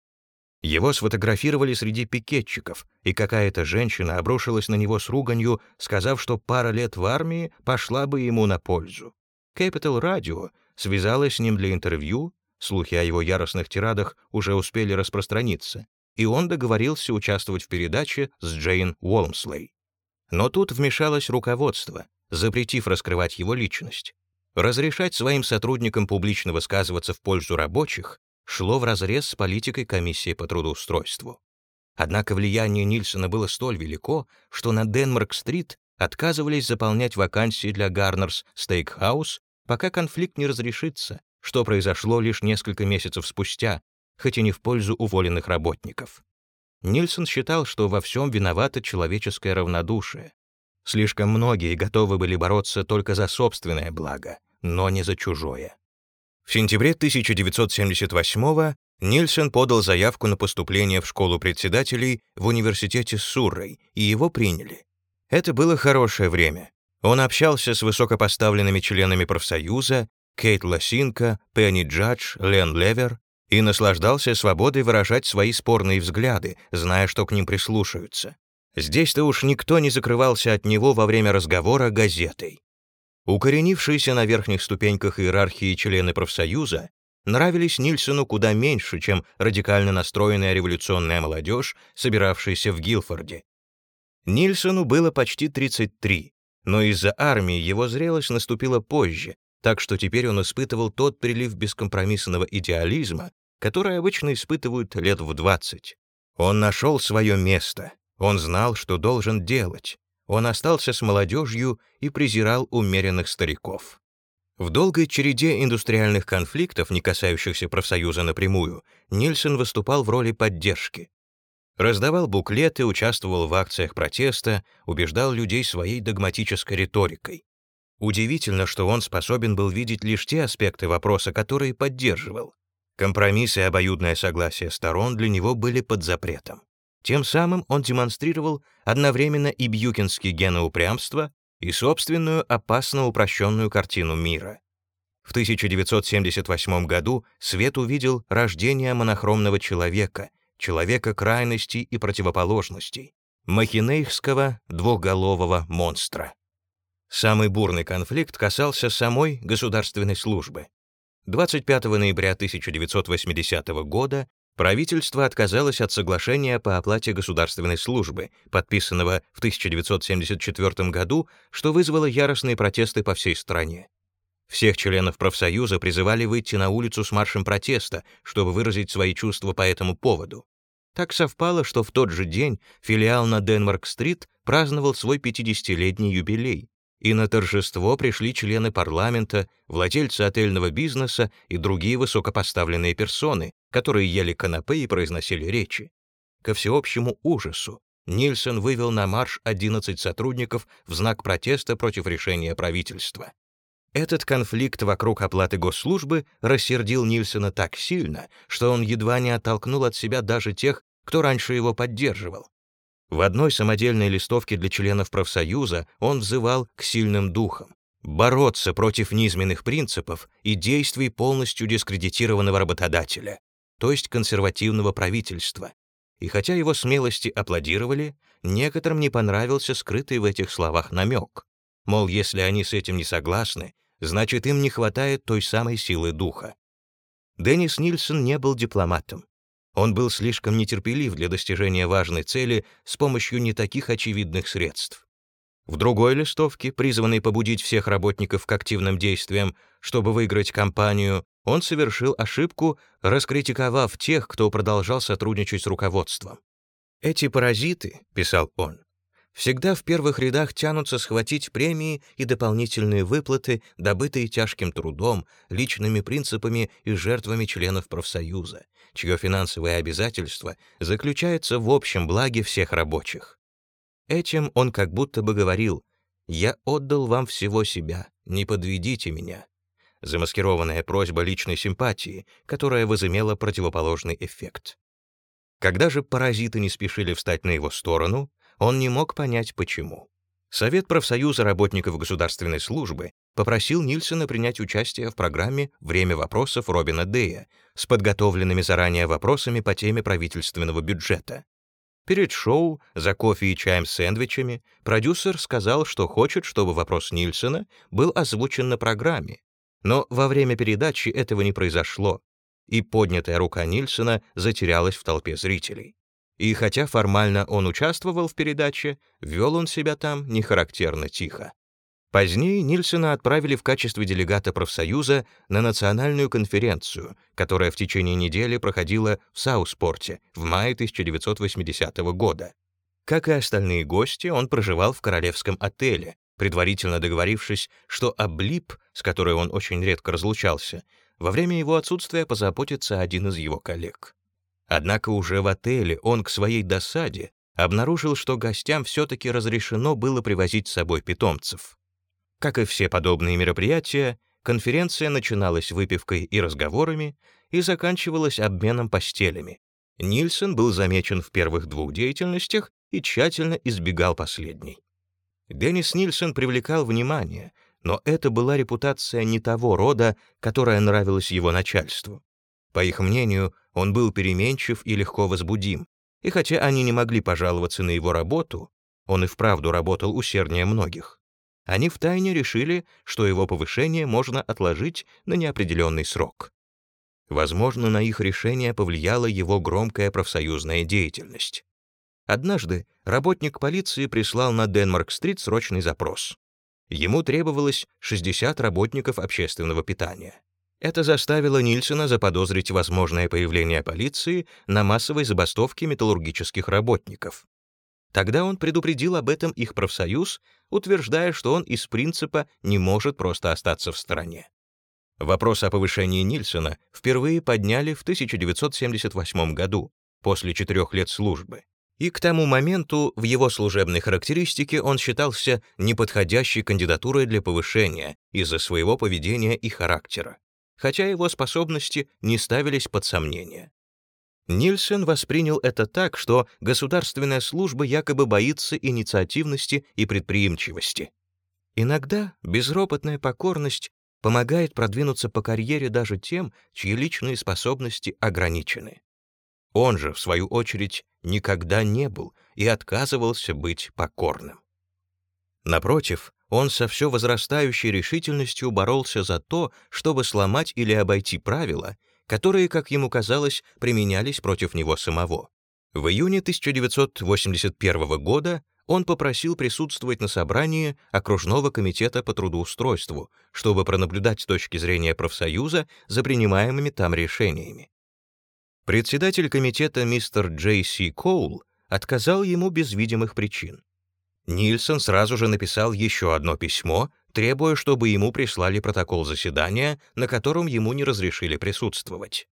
Его сфотографировали среди пикетчиков, и какая-то женщина обрушилась на него с руганью, сказав, что пара лет в армии пошла бы ему на пользу. Capital Radio связалась с ним для интервью, слухи о его яростных тирадах уже успели распространиться, и он договорился участвовать в передаче с Джейн Уолмслей. Но тут вмешалось руководство, запретив раскрывать его личность. Разрешать своим сотрудникам публично высказываться в пользу рабочих шло вразрез с политикой комиссии по трудоустройству. Однако влияние Нильсона было столь велико, что на Денмарк-стрит отказывались заполнять вакансии для Гарнерс Стейкхаус, пока конфликт не разрешится, что произошло лишь несколько месяцев спустя, хоть и не в пользу уволенных работников. Нильсон считал, что во всем виновато человеческое равнодушие. Слишком многие готовы были бороться только за собственное благо, но не за чужое. В сентябре 1978 Нильсон подал заявку на поступление в школу председателей в университете Суррей, и его приняли. Это было хорошее время. Он общался с высокопоставленными членами профсоюза, Кейт Лосинко, Пенни Джадж, Лен Левер, и наслаждался свободой выражать свои спорные взгляды, зная, что к ним прислушаются. Здесь-то уж никто не закрывался от него во время разговора газетой. Укоренившиеся на верхних ступеньках иерархии члены профсоюза нравились Нильсону куда меньше, чем радикально настроенная революционная молодежь, собиравшаяся в Гилфорде. Нильсону было почти 33, но из-за армии его зрелость наступила позже, так что теперь он испытывал тот прилив бескомпромиссного идеализма, который обычно испытывают лет в 20. Он нашел свое место, он знал, что должен делать, он остался с молодежью и презирал умеренных стариков. В долгой череде индустриальных конфликтов, не касающихся профсоюза напрямую, Нильсон выступал в роли поддержки. Раздавал буклеты, участвовал в акциях протеста, убеждал людей своей догматической риторикой. Удивительно, что он способен был видеть лишь те аспекты вопроса, которые поддерживал. Компромиссы и обоюдное согласие сторон для него были под запретом. Тем самым он демонстрировал одновременно и бьюкинский ген упрямства, и собственную опасно упрощенную картину мира. В 1978 году свет увидел рождение монохромного человека, человека крайностей и противоположностей, махинейхского двухголового монстра. Самый бурный конфликт касался самой государственной службы. 25 ноября 1980 года правительство отказалось от соглашения по оплате государственной службы, подписанного в 1974 году, что вызвало яростные протесты по всей стране. Всех членов профсоюза призывали выйти на улицу с маршем протеста, чтобы выразить свои чувства по этому поводу. Так совпало, что в тот же день филиал на Денмарк-стрит праздновал свой 50-летний юбилей и на торжество пришли члены парламента, владельцы отельного бизнеса и другие высокопоставленные персоны, которые ели канапе и произносили речи. Ко всеобщему ужасу Нильсон вывел на марш 11 сотрудников в знак протеста против решения правительства. Этот конфликт вокруг оплаты госслужбы рассердил Нильсона так сильно, что он едва не оттолкнул от себя даже тех, кто раньше его поддерживал. В одной самодельной листовке для членов профсоюза он взывал к сильным духам бороться против низменных принципов и действий полностью дискредитированного работодателя, то есть консервативного правительства. И хотя его смелости аплодировали, некоторым не понравился скрытый в этих словах намек. Мол, если они с этим не согласны, значит, им не хватает той самой силы духа. Деннис Нильсон не был дипломатом. Он был слишком нетерпелив для достижения важной цели с помощью не таких очевидных средств. В другой листовке, призванной побудить всех работников к активным действиям, чтобы выиграть кампанию, он совершил ошибку, раскритиковав тех, кто продолжал сотрудничать с руководством. «Эти паразиты», — писал он, всегда в первых рядах тянутся схватить премии и дополнительные выплаты, добытые тяжким трудом, личными принципами и жертвами членов профсоюза, чье финансовое обязательство заключается в общем благе всех рабочих. Этим он как будто бы говорил «Я отдал вам всего себя, не подведите меня». Замаскированная просьба личной симпатии, которая возымела противоположный эффект. Когда же паразиты не спешили встать на его сторону, он не мог понять, почему. Совет профсоюза работников государственной службы попросил Нильсона принять участие в программе «Время вопросов» Робина Дея с подготовленными заранее вопросами по теме правительственного бюджета. Перед шоу, за кофе и чаем с сэндвичами, продюсер сказал, что хочет, чтобы вопрос Нильсона был озвучен на программе. Но во время передачи этого не произошло, и поднятая рука Нильсона затерялась в толпе зрителей. И хотя формально он участвовал в передаче, вел он себя там нехарактерно тихо. Позднее Нильсона отправили в качестве делегата профсоюза на национальную конференцию, которая в течение недели проходила в Сауспорте в мае 1980 года. Как и остальные гости, он проживал в королевском отеле, предварительно договорившись, что облип, с которой он очень редко разлучался, во время его отсутствия позаботится один из его коллег. Однако уже в отеле он к своей досаде обнаружил, что гостям все-таки разрешено было привозить с собой питомцев. Как и все подобные мероприятия, конференция начиналась выпивкой и разговорами и заканчивалась обменом постелями. Нильсон был замечен в первых двух деятельностях и тщательно избегал последней. Деннис Нильсон привлекал внимание, но это была репутация не того рода, которая нравилась его начальству. По их мнению, он был переменчив и легко возбудим, и хотя они не могли пожаловаться на его работу, он и вправду работал усерднее многих. Они втайне решили, что его повышение можно отложить на неопределенный срок. Возможно, на их решение повлияла его громкая профсоюзная деятельность. Однажды работник полиции прислал на Денмарк-стрит срочный запрос. Ему требовалось 60 работников общественного питания. Это заставило Нильсона заподозрить возможное появление полиции на массовой забастовке металлургических работников. Тогда он предупредил об этом их профсоюз, утверждая, что он из принципа не может просто остаться в стороне. Вопрос о повышении Нильсона впервые подняли в 1978 году, после четырех лет службы. И к тому моменту в его служебной характеристике он считался неподходящей кандидатурой для повышения из-за своего поведения и характера хотя его способности не ставились под сомнение. Нильсен воспринял это так, что государственная служба якобы боится инициативности и предприимчивости. Иногда безропотная покорность помогает продвинуться по карьере даже тем, чьи личные способности ограничены. Он же, в свою очередь, никогда не был и отказывался быть покорным. Напротив, он со все возрастающей решительностью боролся за то, чтобы сломать или обойти правила, которые, как ему казалось, применялись против него самого. В июне 1981 года он попросил присутствовать на собрании окружного комитета по трудоустройству, чтобы пронаблюдать с точки зрения профсоюза за принимаемыми там решениями. Председатель комитета мистер Джей Си Коул отказал ему без видимых причин. Нильсон сразу же написал еще одно письмо, требуя, чтобы ему прислали протокол заседания, на котором ему не разрешили присутствовать.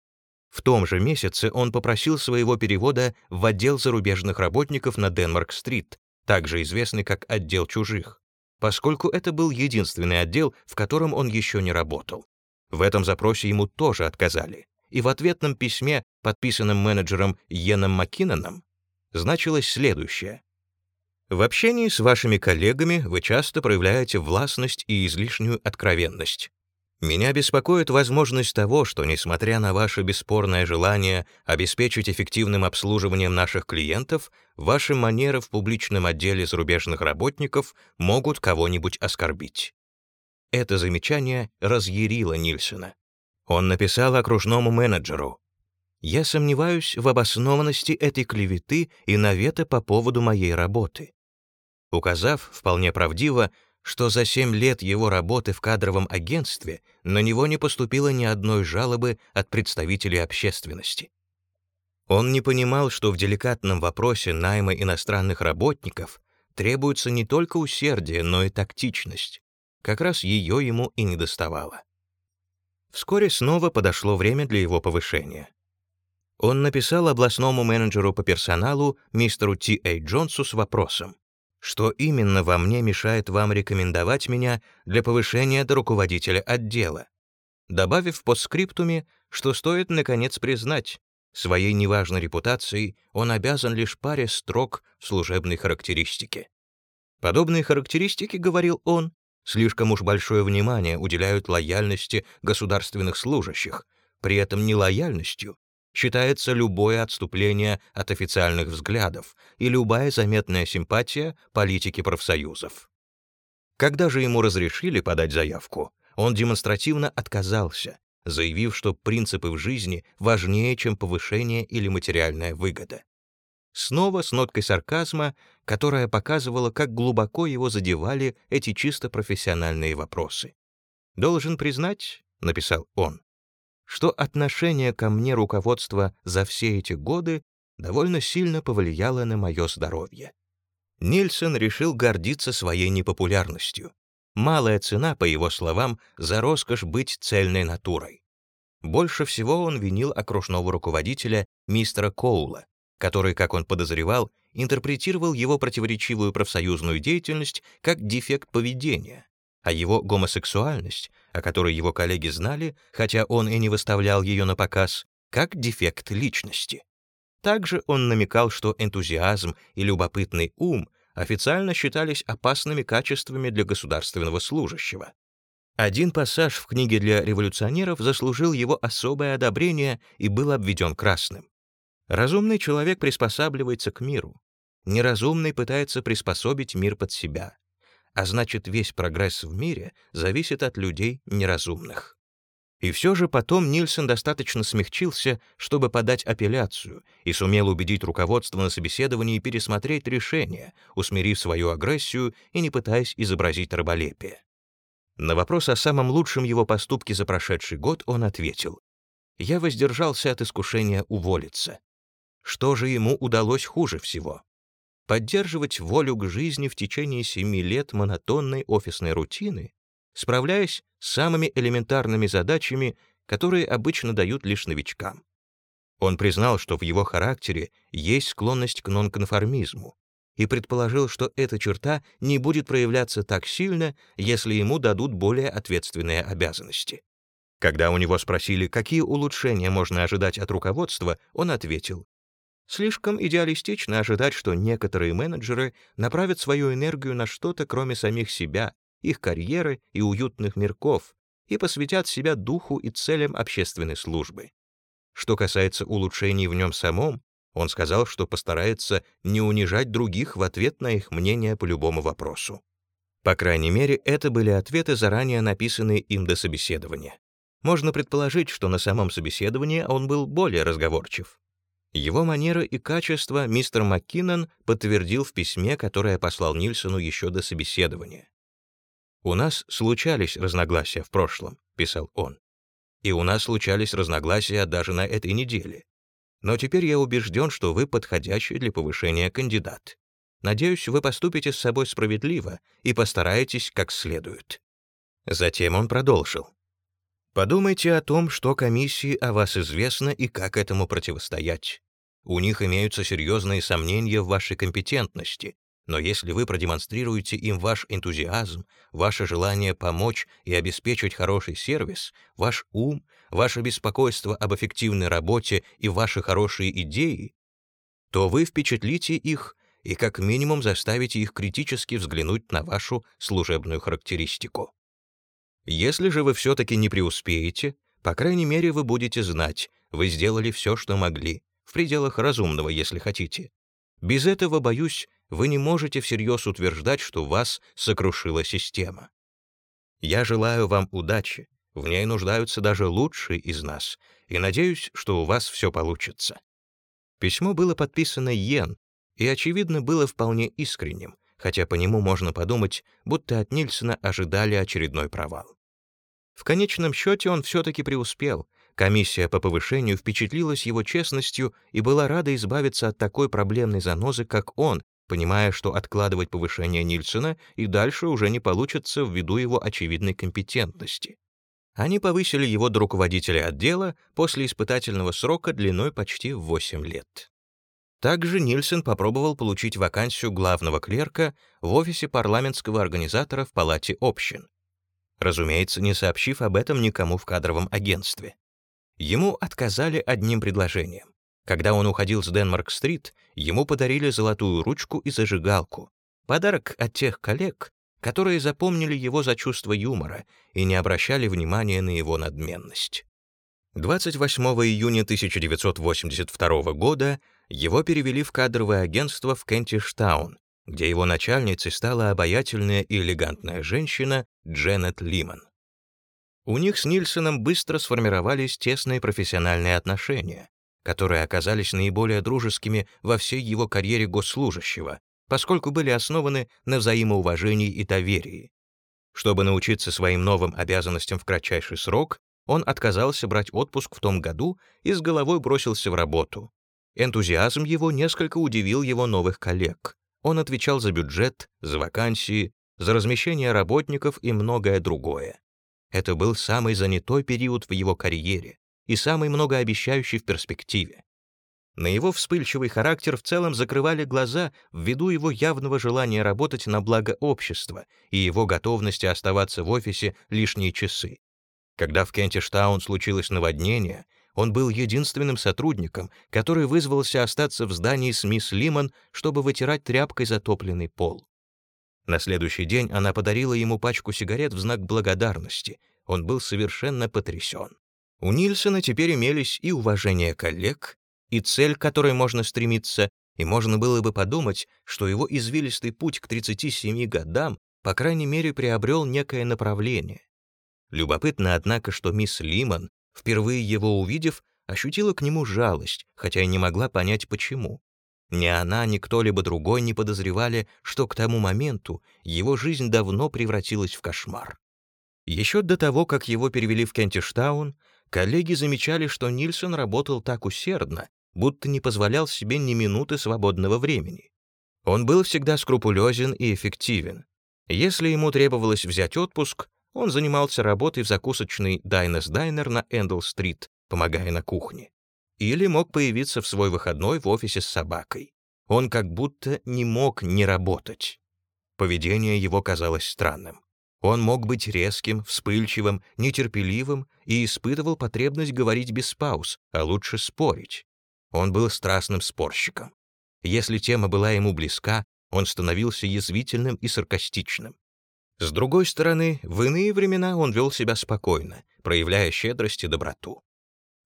В том же месяце он попросил своего перевода в отдел зарубежных работников на Денмарк-стрит, также известный как отдел чужих, поскольку это был единственный отдел, в котором он еще не работал. В этом запросе ему тоже отказали, и в ответном письме, подписанном менеджером Йеном Маккиноном, значилось следующее. В общении с вашими коллегами вы часто проявляете властность и излишнюю откровенность. Меня беспокоит возможность того, что, несмотря на ваше бесспорное желание обеспечить эффективным обслуживанием наших клиентов, ваши манеры в публичном отделе зарубежных работников могут кого-нибудь оскорбить. Это замечание разъярило Нильсона. Он написал окружному менеджеру. «Я сомневаюсь в обоснованности этой клеветы и навета по поводу моей работы указав, вполне правдиво, что за семь лет его работы в кадровом агентстве на него не поступило ни одной жалобы от представителей общественности. Он не понимал, что в деликатном вопросе найма иностранных работников требуется не только усердие, но и тактичность. Как раз ее ему и недоставало. Вскоре снова подошло время для его повышения. Он написал областному менеджеру по персоналу мистеру Т. А. Джонсу с вопросом, что именно во мне мешает вам рекомендовать меня для повышения до руководителя отдела, добавив в постскриптуме, что стоит наконец признать, своей неважной репутацией он обязан лишь паре строк служебной характеристике. Подобные характеристики, говорил он, слишком уж большое внимание уделяют лояльности государственных служащих, при этом нелояльностью считается любое отступление от официальных взглядов и любая заметная симпатия политики профсоюзов. Когда же ему разрешили подать заявку, он демонстративно отказался, заявив, что принципы в жизни важнее, чем повышение или материальная выгода. Снова с ноткой сарказма, которая показывала, как глубоко его задевали эти чисто профессиональные вопросы. «Должен признать», — написал он, что отношение ко мне руководства за все эти годы довольно сильно повлияло на мое здоровье. Нильсон решил гордиться своей непопулярностью. Малая цена, по его словам, за роскошь быть цельной натурой. Больше всего он винил окружного руководителя мистера Коула, который, как он подозревал, интерпретировал его противоречивую профсоюзную деятельность как дефект поведения, а его гомосексуальность, о которой его коллеги знали, хотя он и не выставлял ее на показ, как дефект личности. Также он намекал, что энтузиазм и любопытный ум официально считались опасными качествами для государственного служащего. Один пассаж в книге для революционеров заслужил его особое одобрение и был обведен красным. Разумный человек приспосабливается к миру. Неразумный пытается приспособить мир под себя а значит, весь прогресс в мире зависит от людей неразумных. И все же потом Нильсон достаточно смягчился, чтобы подать апелляцию, и сумел убедить руководство на собеседовании пересмотреть решение, усмирив свою агрессию и не пытаясь изобразить раболепие. На вопрос о самом лучшем его поступке за прошедший год он ответил, «Я воздержался от искушения уволиться». Что же ему удалось хуже всего? Поддерживать волю к жизни в течение семи лет монотонной офисной рутины, справляясь с самыми элементарными задачами, которые обычно дают лишь новичкам. Он признал, что в его характере есть склонность к нонконформизму, и предположил, что эта черта не будет проявляться так сильно, если ему дадут более ответственные обязанности. Когда у него спросили, какие улучшения можно ожидать от руководства, он ответил, Слишком идеалистично ожидать, что некоторые менеджеры направят свою энергию на что-то, кроме самих себя, их карьеры и уютных мирков, и посвятят себя духу и целям общественной службы. Что касается улучшений в нем самом, он сказал, что постарается не унижать других в ответ на их мнение по любому вопросу. По крайней мере, это были ответы, заранее написанные им до собеседования. Можно предположить, что на самом собеседовании он был более разговорчив. Его манеры и качество мистер МакКиннон подтвердил в письме, которое послал Нильсону еще до собеседования. «У нас случались разногласия в прошлом», — писал он. «И у нас случались разногласия даже на этой неделе. Но теперь я убежден, что вы подходящий для повышения кандидат. Надеюсь, вы поступите с собой справедливо и постараетесь как следует». Затем он продолжил. Подумайте о том, что комиссии о вас известно и как этому противостоять. У них имеются серьезные сомнения в вашей компетентности, но если вы продемонстрируете им ваш энтузиазм, ваше желание помочь и обеспечить хороший сервис, ваш ум, ваше беспокойство об эффективной работе и ваши хорошие идеи, то вы впечатлите их и как минимум заставите их критически взглянуть на вашу служебную характеристику. Если же вы все-таки не преуспеете, по крайней мере, вы будете знать, вы сделали все, что могли, пределах разумного, если хотите. Без этого, боюсь, вы не можете всерьез утверждать, что вас сокрушила система. Я желаю вам удачи, в ней нуждаются даже лучшие из нас, и надеюсь, что у вас все получится. Письмо было подписано Йен, и, очевидно, было вполне искренним, хотя по нему можно подумать, будто от Нильсона ожидали очередной провал. В конечном счете он все-таки преуспел. Комиссия по повышению впечатлилась его честностью и была рада избавиться от такой проблемной занозы, как он, понимая, что откладывать повышение Нильсона и дальше уже не получится ввиду его очевидной компетентности. Они повысили его до руководителя отдела после испытательного срока длиной почти в 8 лет. Также Нильсон попробовал получить вакансию главного клерка в офисе парламентского организатора в Палате общин. Разумеется, не сообщив об этом никому в кадровом агентстве. Ему отказали одним предложением. Когда он уходил с Денмарк-стрит, ему подарили золотую ручку и зажигалку. Подарок от тех коллег, которые запомнили его за чувство юмора и не обращали внимания на его надменность. 28 июня 1982 года его перевели в кадровое агентство в Кентиштаун, где его начальницей стала обаятельная и элегантная женщина Дженнет Лиман. У них с Нильсоном быстро сформировались тесные профессиональные отношения, которые оказались наиболее дружескими во всей его карьере госслужащего, поскольку были основаны на взаимоуважении и доверии. Чтобы научиться своим новым обязанностям в кратчайший срок, он отказался брать отпуск в том году и с головой бросился в работу. Энтузиазм его несколько удивил его новых коллег. Он отвечал за бюджет, за вакансии, за размещение работников и многое другое. Это был самый занятой период в его карьере, и самый многообещающий в перспективе. На его вспыльчивый характер в целом закрывали глаза ввиду его явного желания работать на благо общества и его готовности оставаться в офисе лишние часы. Когда в Кентиштаун случилось наводнение, он был единственным сотрудником, который вызвался остаться в здании с мисс Лимон, чтобы вытирать тряпкой затопленный пол. На следующий день она подарила ему пачку сигарет в знак благодарности. Он был совершенно потрясен. У Нильсона теперь имелись и уважение коллег, и цель, к которой можно стремиться, и можно было бы подумать, что его извилистый путь к 37 годам, по крайней мере, приобрел некое направление. Любопытно, однако, что мисс Лимон, впервые его увидев, ощутила к нему жалость, хотя и не могла понять, почему. Ни она, ни кто-либо другой не подозревали, что к тому моменту его жизнь давно превратилась в кошмар. Еще до того, как его перевели в Кентиштаун, Коллеги замечали, что Нильсон работал так усердно, будто не позволял себе ни минуты свободного времени. Он был всегда скрупулезен и эффективен. Если ему требовалось взять отпуск, он занимался работой в закусочной Дайнес Дайнер на Эндл-стрит, помогая на кухне. Или мог появиться в свой выходной в офисе с собакой. Он как будто не мог не работать. Поведение его казалось странным. Он мог быть резким, вспыльчивым, нетерпеливым и испытывал потребность говорить без пауз, а лучше спорить. Он был страстным спорщиком. Если тема была ему близка, он становился язвительным и саркастичным. С другой стороны, в иные времена он вел себя спокойно, проявляя щедрость и доброту.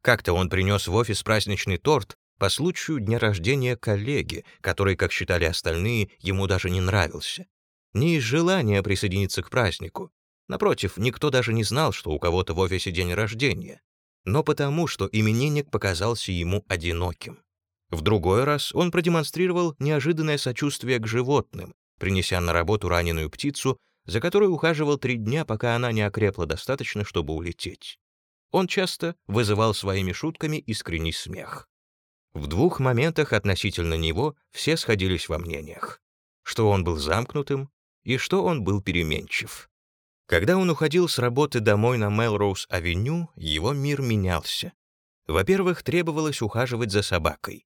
Как-то он принес в офис праздничный торт по случаю дня рождения коллеги, который, как считали остальные, ему даже не нравился не из желания присоединиться к празднику. Напротив, никто даже не знал, что у кого-то в офисе день рождения, но потому, что именинник показался ему одиноким. В другой раз он продемонстрировал неожиданное сочувствие к животным, принеся на работу раненую птицу, за которой ухаживал три дня, пока она не окрепла достаточно, чтобы улететь. Он часто вызывал своими шутками искренний смех. В двух моментах относительно него все сходились во мнениях. Что он был замкнутым, и что он был переменчив. Когда он уходил с работы домой на Мелроуз-авеню, его мир менялся. Во-первых, требовалось ухаживать за собакой.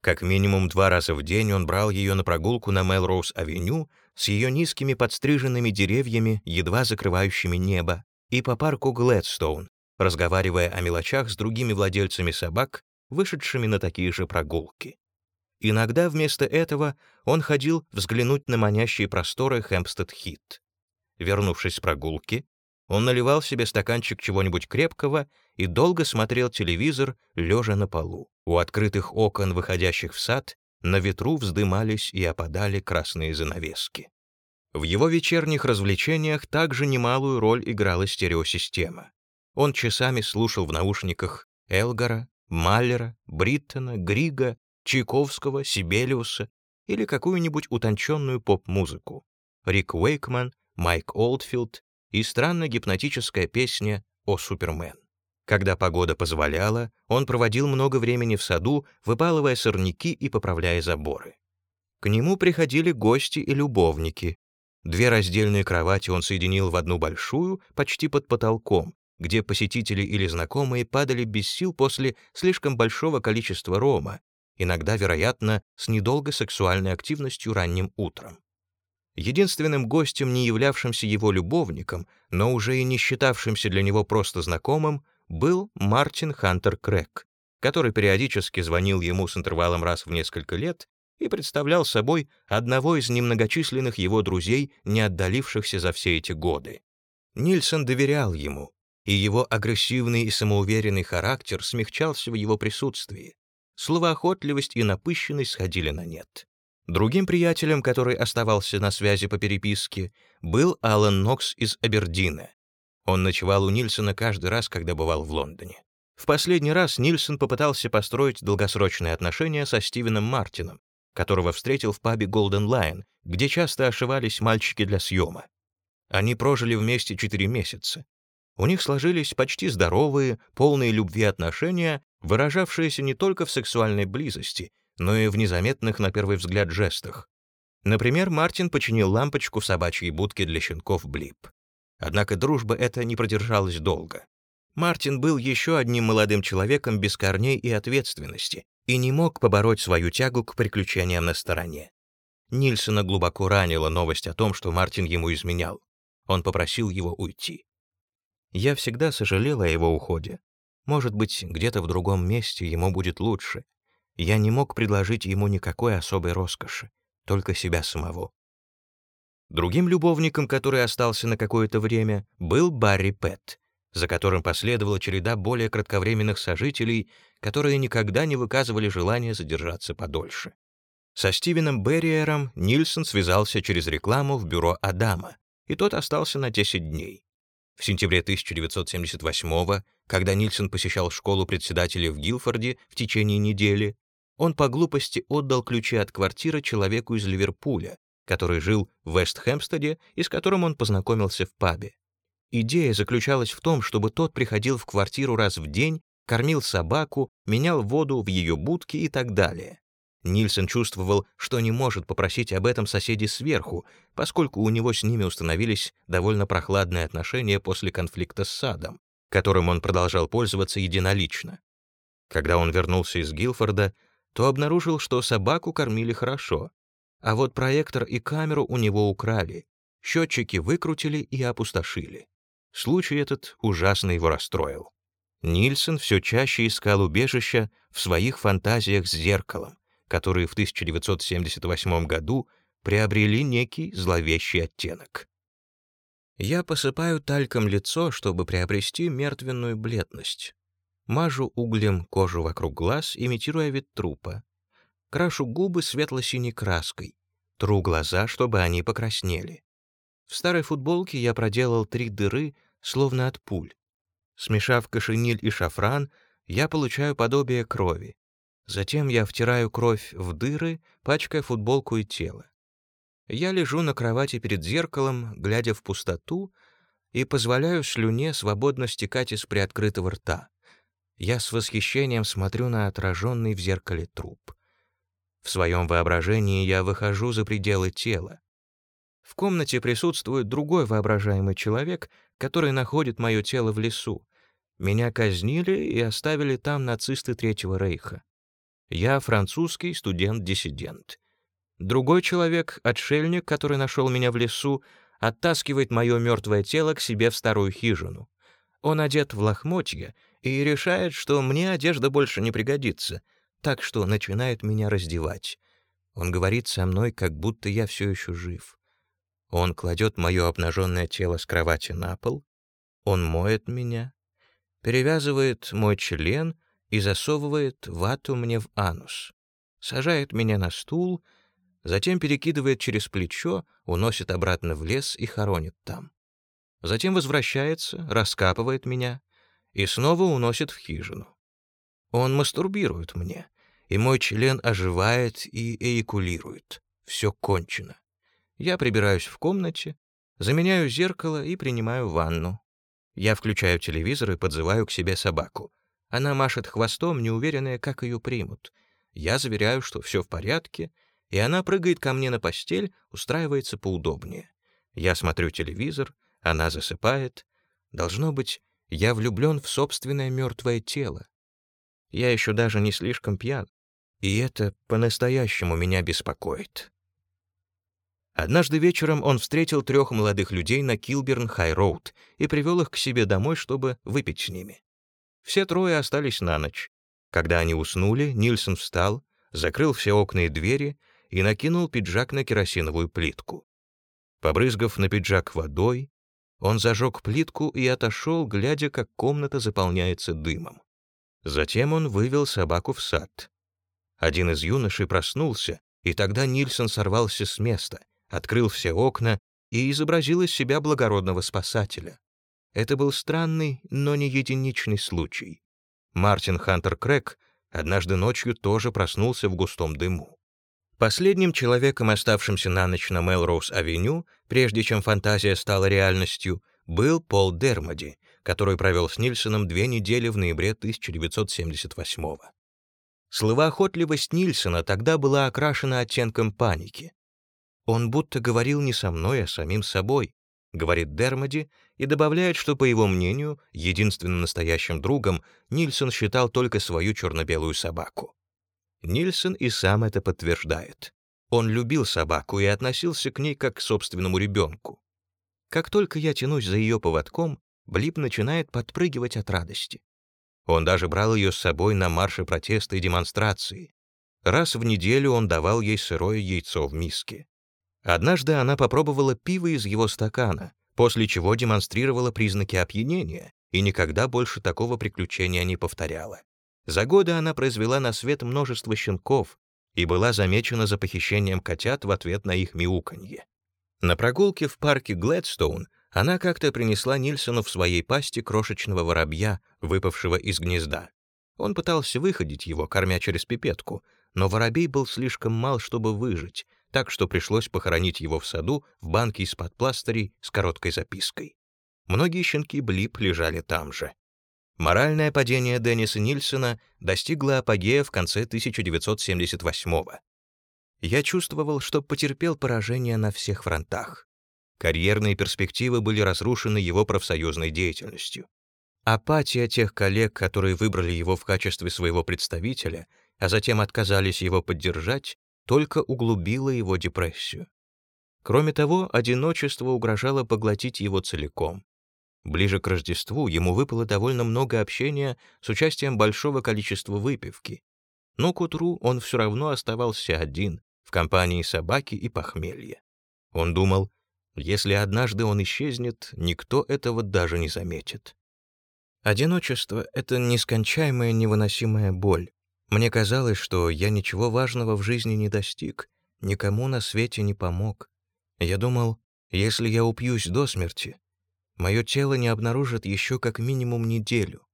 Как минимум два раза в день он брал ее на прогулку на Мелроуз-авеню с ее низкими подстриженными деревьями, едва закрывающими небо, и по парку Глэдстоун, разговаривая о мелочах с другими владельцами собак, вышедшими на такие же прогулки. Иногда вместо этого он ходил взглянуть на манящие просторы Хэмпстед-Хит. Вернувшись с прогулки, он наливал себе стаканчик чего-нибудь крепкого и долго смотрел телевизор, лежа на полу. У открытых окон, выходящих в сад, на ветру вздымались и опадали красные занавески. В его вечерних развлечениях также немалую роль играла стереосистема. Он часами слушал в наушниках Элгара, Маллера, Бриттона, Грига Чайковского, Сибелиуса или какую-нибудь утонченную поп-музыку. Рик Уэйкман, Майк Олдфилд и странно-гипнотическая песня о Супермен. Когда погода позволяла, он проводил много времени в саду, выпалывая сорняки и поправляя заборы. К нему приходили гости и любовники. Две раздельные кровати он соединил в одну большую, почти под потолком, где посетители или знакомые падали без сил после слишком большого количества рома, иногда, вероятно, с недолгой сексуальной активностью ранним утром. Единственным гостем, не являвшимся его любовником, но уже и не считавшимся для него просто знакомым, был Мартин Хантер Крэк, который периодически звонил ему с интервалом раз в несколько лет и представлял собой одного из немногочисленных его друзей, не отдалившихся за все эти годы. Нильсон доверял ему, и его агрессивный и самоуверенный характер смягчался в его присутствии. Словоохотливость и напыщенность сходили на нет. Другим приятелем, который оставался на связи по переписке, был Алан Нокс из Абердина. Он ночевал у Нильсона каждый раз, когда бывал в Лондоне. В последний раз Нильсон попытался построить долгосрочные отношения со Стивеном Мартином, которого встретил в пабе Golden Lion, где часто ошивались мальчики для съема. Они прожили вместе четыре месяца. У них сложились почти здоровые, полные любви отношения, выражавшиеся не только в сексуальной близости, но и в незаметных на первый взгляд жестах. Например, Мартин починил лампочку в собачьей будке для щенков Блип. Однако дружба эта не продержалась долго. Мартин был еще одним молодым человеком без корней и ответственности и не мог побороть свою тягу к приключениям на стороне. Нильсона глубоко ранила новость о том, что Мартин ему изменял. Он попросил его уйти. Я всегда сожалела о его уходе. Может быть, где-то в другом месте ему будет лучше. Я не мог предложить ему никакой особой роскоши, только себя самого. Другим любовником, который остался на какое-то время, был Барри Пэт, за которым последовала череда более кратковременных сожителей, которые никогда не выказывали желания задержаться подольше. Со Стивеном Берриером Нильсон связался через рекламу в бюро Адама, и тот остался на 10 дней. В сентябре 1978 когда Нильсон посещал школу председателя в Гилфорде в течение недели, он по глупости отдал ключи от квартиры человеку из Ливерпуля, который жил в Вестхэмпстеде и с которым он познакомился в пабе. Идея заключалась в том, чтобы тот приходил в квартиру раз в день, кормил собаку, менял воду в ее будке и так далее. Нильсон чувствовал, что не может попросить об этом соседей сверху, поскольку у него с ними установились довольно прохладные отношения после конфликта с садом, которым он продолжал пользоваться единолично. Когда он вернулся из Гилфорда, то обнаружил, что собаку кормили хорошо, а вот проектор и камеру у него украли, счетчики выкрутили и опустошили. Случай этот ужасно его расстроил. Нильсон все чаще искал убежища в своих фантазиях с зеркалом, которые в 1978 году приобрели некий зловещий оттенок. Я посыпаю тальком лицо, чтобы приобрести мертвенную бледность. Мажу углем кожу вокруг глаз, имитируя вид трупа. Крашу губы светло-синей краской. Тру глаза, чтобы они покраснели. В старой футболке я проделал три дыры, словно от пуль. Смешав кошениль и шафран, я получаю подобие крови. Затем я втираю кровь в дыры, пачкая футболку и тело. Я лежу на кровати перед зеркалом, глядя в пустоту, и позволяю слюне свободно стекать из приоткрытого рта. Я с восхищением смотрю на отраженный в зеркале труп. В своем воображении я выхожу за пределы тела. В комнате присутствует другой воображаемый человек, который находит мое тело в лесу. Меня казнили и оставили там нацисты Третьего Рейха. Я французский студент-диссидент. Другой человек, отшельник, который нашел меня в лесу, оттаскивает мое мертвое тело к себе в старую хижину. Он одет в лохмотья и решает, что мне одежда больше не пригодится — так что начинает меня раздевать. Он говорит со мной, как будто я все еще жив. Он кладет мое обнаженное тело с кровати на пол, он моет меня, перевязывает мой член и засовывает вату мне в анус, сажает меня на стул, затем перекидывает через плечо, уносит обратно в лес и хоронит там. Затем возвращается, раскапывает меня и снова уносит в хижину. Он мастурбирует мне, и мой член оживает и эякулирует. Все кончено. Я прибираюсь в комнате, заменяю зеркало и принимаю ванну. Я включаю телевизор и подзываю к себе собаку. Она машет хвостом, неуверенная, как ее примут. Я заверяю, что все в порядке, и она прыгает ко мне на постель, устраивается поудобнее. Я смотрю телевизор, она засыпает. Должно быть, я влюблен в собственное мертвое тело. Я еще даже не слишком пьян, и это по-настоящему меня беспокоит. Однажды вечером он встретил трех молодых людей на Килберн-Хай-Роуд и привел их к себе домой, чтобы выпить с ними. Все трое остались на ночь. Когда они уснули, Нильсон встал, закрыл все окна и двери и накинул пиджак на керосиновую плитку. Побрызгав на пиджак водой, он зажег плитку и отошел, глядя, как комната заполняется дымом. Затем он вывел собаку в сад. Один из юношей проснулся, и тогда Нильсон сорвался с места, открыл все окна и изобразил из себя благородного спасателя. Это был странный, но не единичный случай. Мартин Хантер Крэк однажды ночью тоже проснулся в густом дыму. Последним человеком, оставшимся на ночь на Мелроуз-авеню, прежде чем фантазия стала реальностью, был Пол Дермоди, который провел с Нильсоном две недели в ноябре 1978 -го. Словоохотливость Нильсона тогда была окрашена оттенком паники. «Он будто говорил не со мной, а самим собой», — говорит Дермоди, и добавляет, что, по его мнению, единственным настоящим другом Нильсон считал только свою черно-белую собаку. Нильсон и сам это подтверждает. Он любил собаку и относился к ней как к собственному ребенку. Как только я тянусь за ее поводком, Блип начинает подпрыгивать от радости. Он даже брал ее с собой на марши протеста и демонстрации. Раз в неделю он давал ей сырое яйцо в миске. Однажды она попробовала пиво из его стакана, после чего демонстрировала признаки опьянения и никогда больше такого приключения не повторяла. За годы она произвела на свет множество щенков и была замечена за похищением котят в ответ на их мяуканье. На прогулке в парке Глэдстоун она как-то принесла Нильсону в своей пасти крошечного воробья, выпавшего из гнезда. Он пытался выходить его, кормя через пипетку, но воробей был слишком мал, чтобы выжить, так что пришлось похоронить его в саду в банке из-под пластырей с короткой запиской. Многие щенки Блип лежали там же. Моральное падение Денниса Нильсона достигло апогея в конце 1978-го. Я чувствовал, что потерпел поражение на всех фронтах. Карьерные перспективы были разрушены его профсоюзной деятельностью. Апатия тех коллег, которые выбрали его в качестве своего представителя, а затем отказались его поддержать, только углубила его депрессию. Кроме того, одиночество угрожало поглотить его целиком. Ближе к Рождеству ему выпало довольно много общения с участием большого количества выпивки. Но к утру он все равно оставался один, в компании собаки и похмелья. Он думал, если однажды он исчезнет, никто этого даже не заметит. Одиночество — это нескончаемая невыносимая боль. Мне казалось, что я ничего важного в жизни не достиг, никому на свете не помог. Я думал, если я упьюсь до смерти, Мое тело не обнаружит еще как минимум неделю.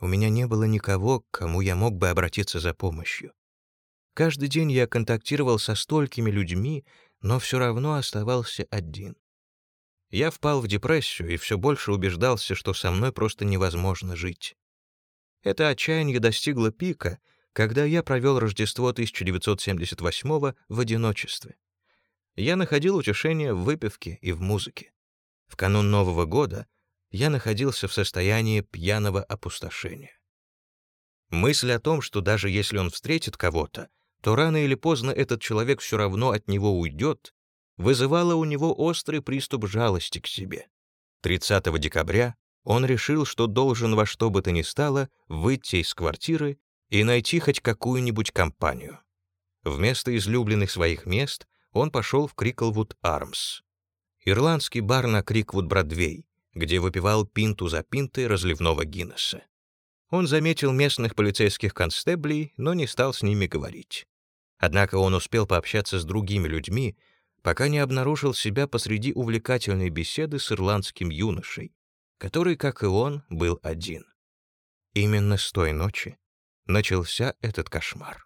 У меня не было никого, к кому я мог бы обратиться за помощью. Каждый день я контактировал со столькими людьми, но все равно оставался один. Я впал в депрессию и все больше убеждался, что со мной просто невозможно жить. Это отчаяние достигло пика, когда я провел Рождество 1978 в одиночестве. Я находил утешение в выпивке и в музыке. В канун Нового года я находился в состоянии пьяного опустошения. Мысль о том, что даже если он встретит кого-то, то рано или поздно этот человек все равно от него уйдет, вызывала у него острый приступ жалости к себе. 30 декабря он решил, что должен во что бы то ни стало выйти из квартиры и найти хоть какую-нибудь компанию. Вместо излюбленных своих мест он пошел в Криклвуд Армс ирландский бар на Криквуд-Бродвей, где выпивал пинту за пинтой разливного Гиннесса. Он заметил местных полицейских констеблей, но не стал с ними говорить. Однако он успел пообщаться с другими людьми, пока не обнаружил себя посреди увлекательной беседы с ирландским юношей, который, как и он, был один. Именно с той ночи начался этот кошмар.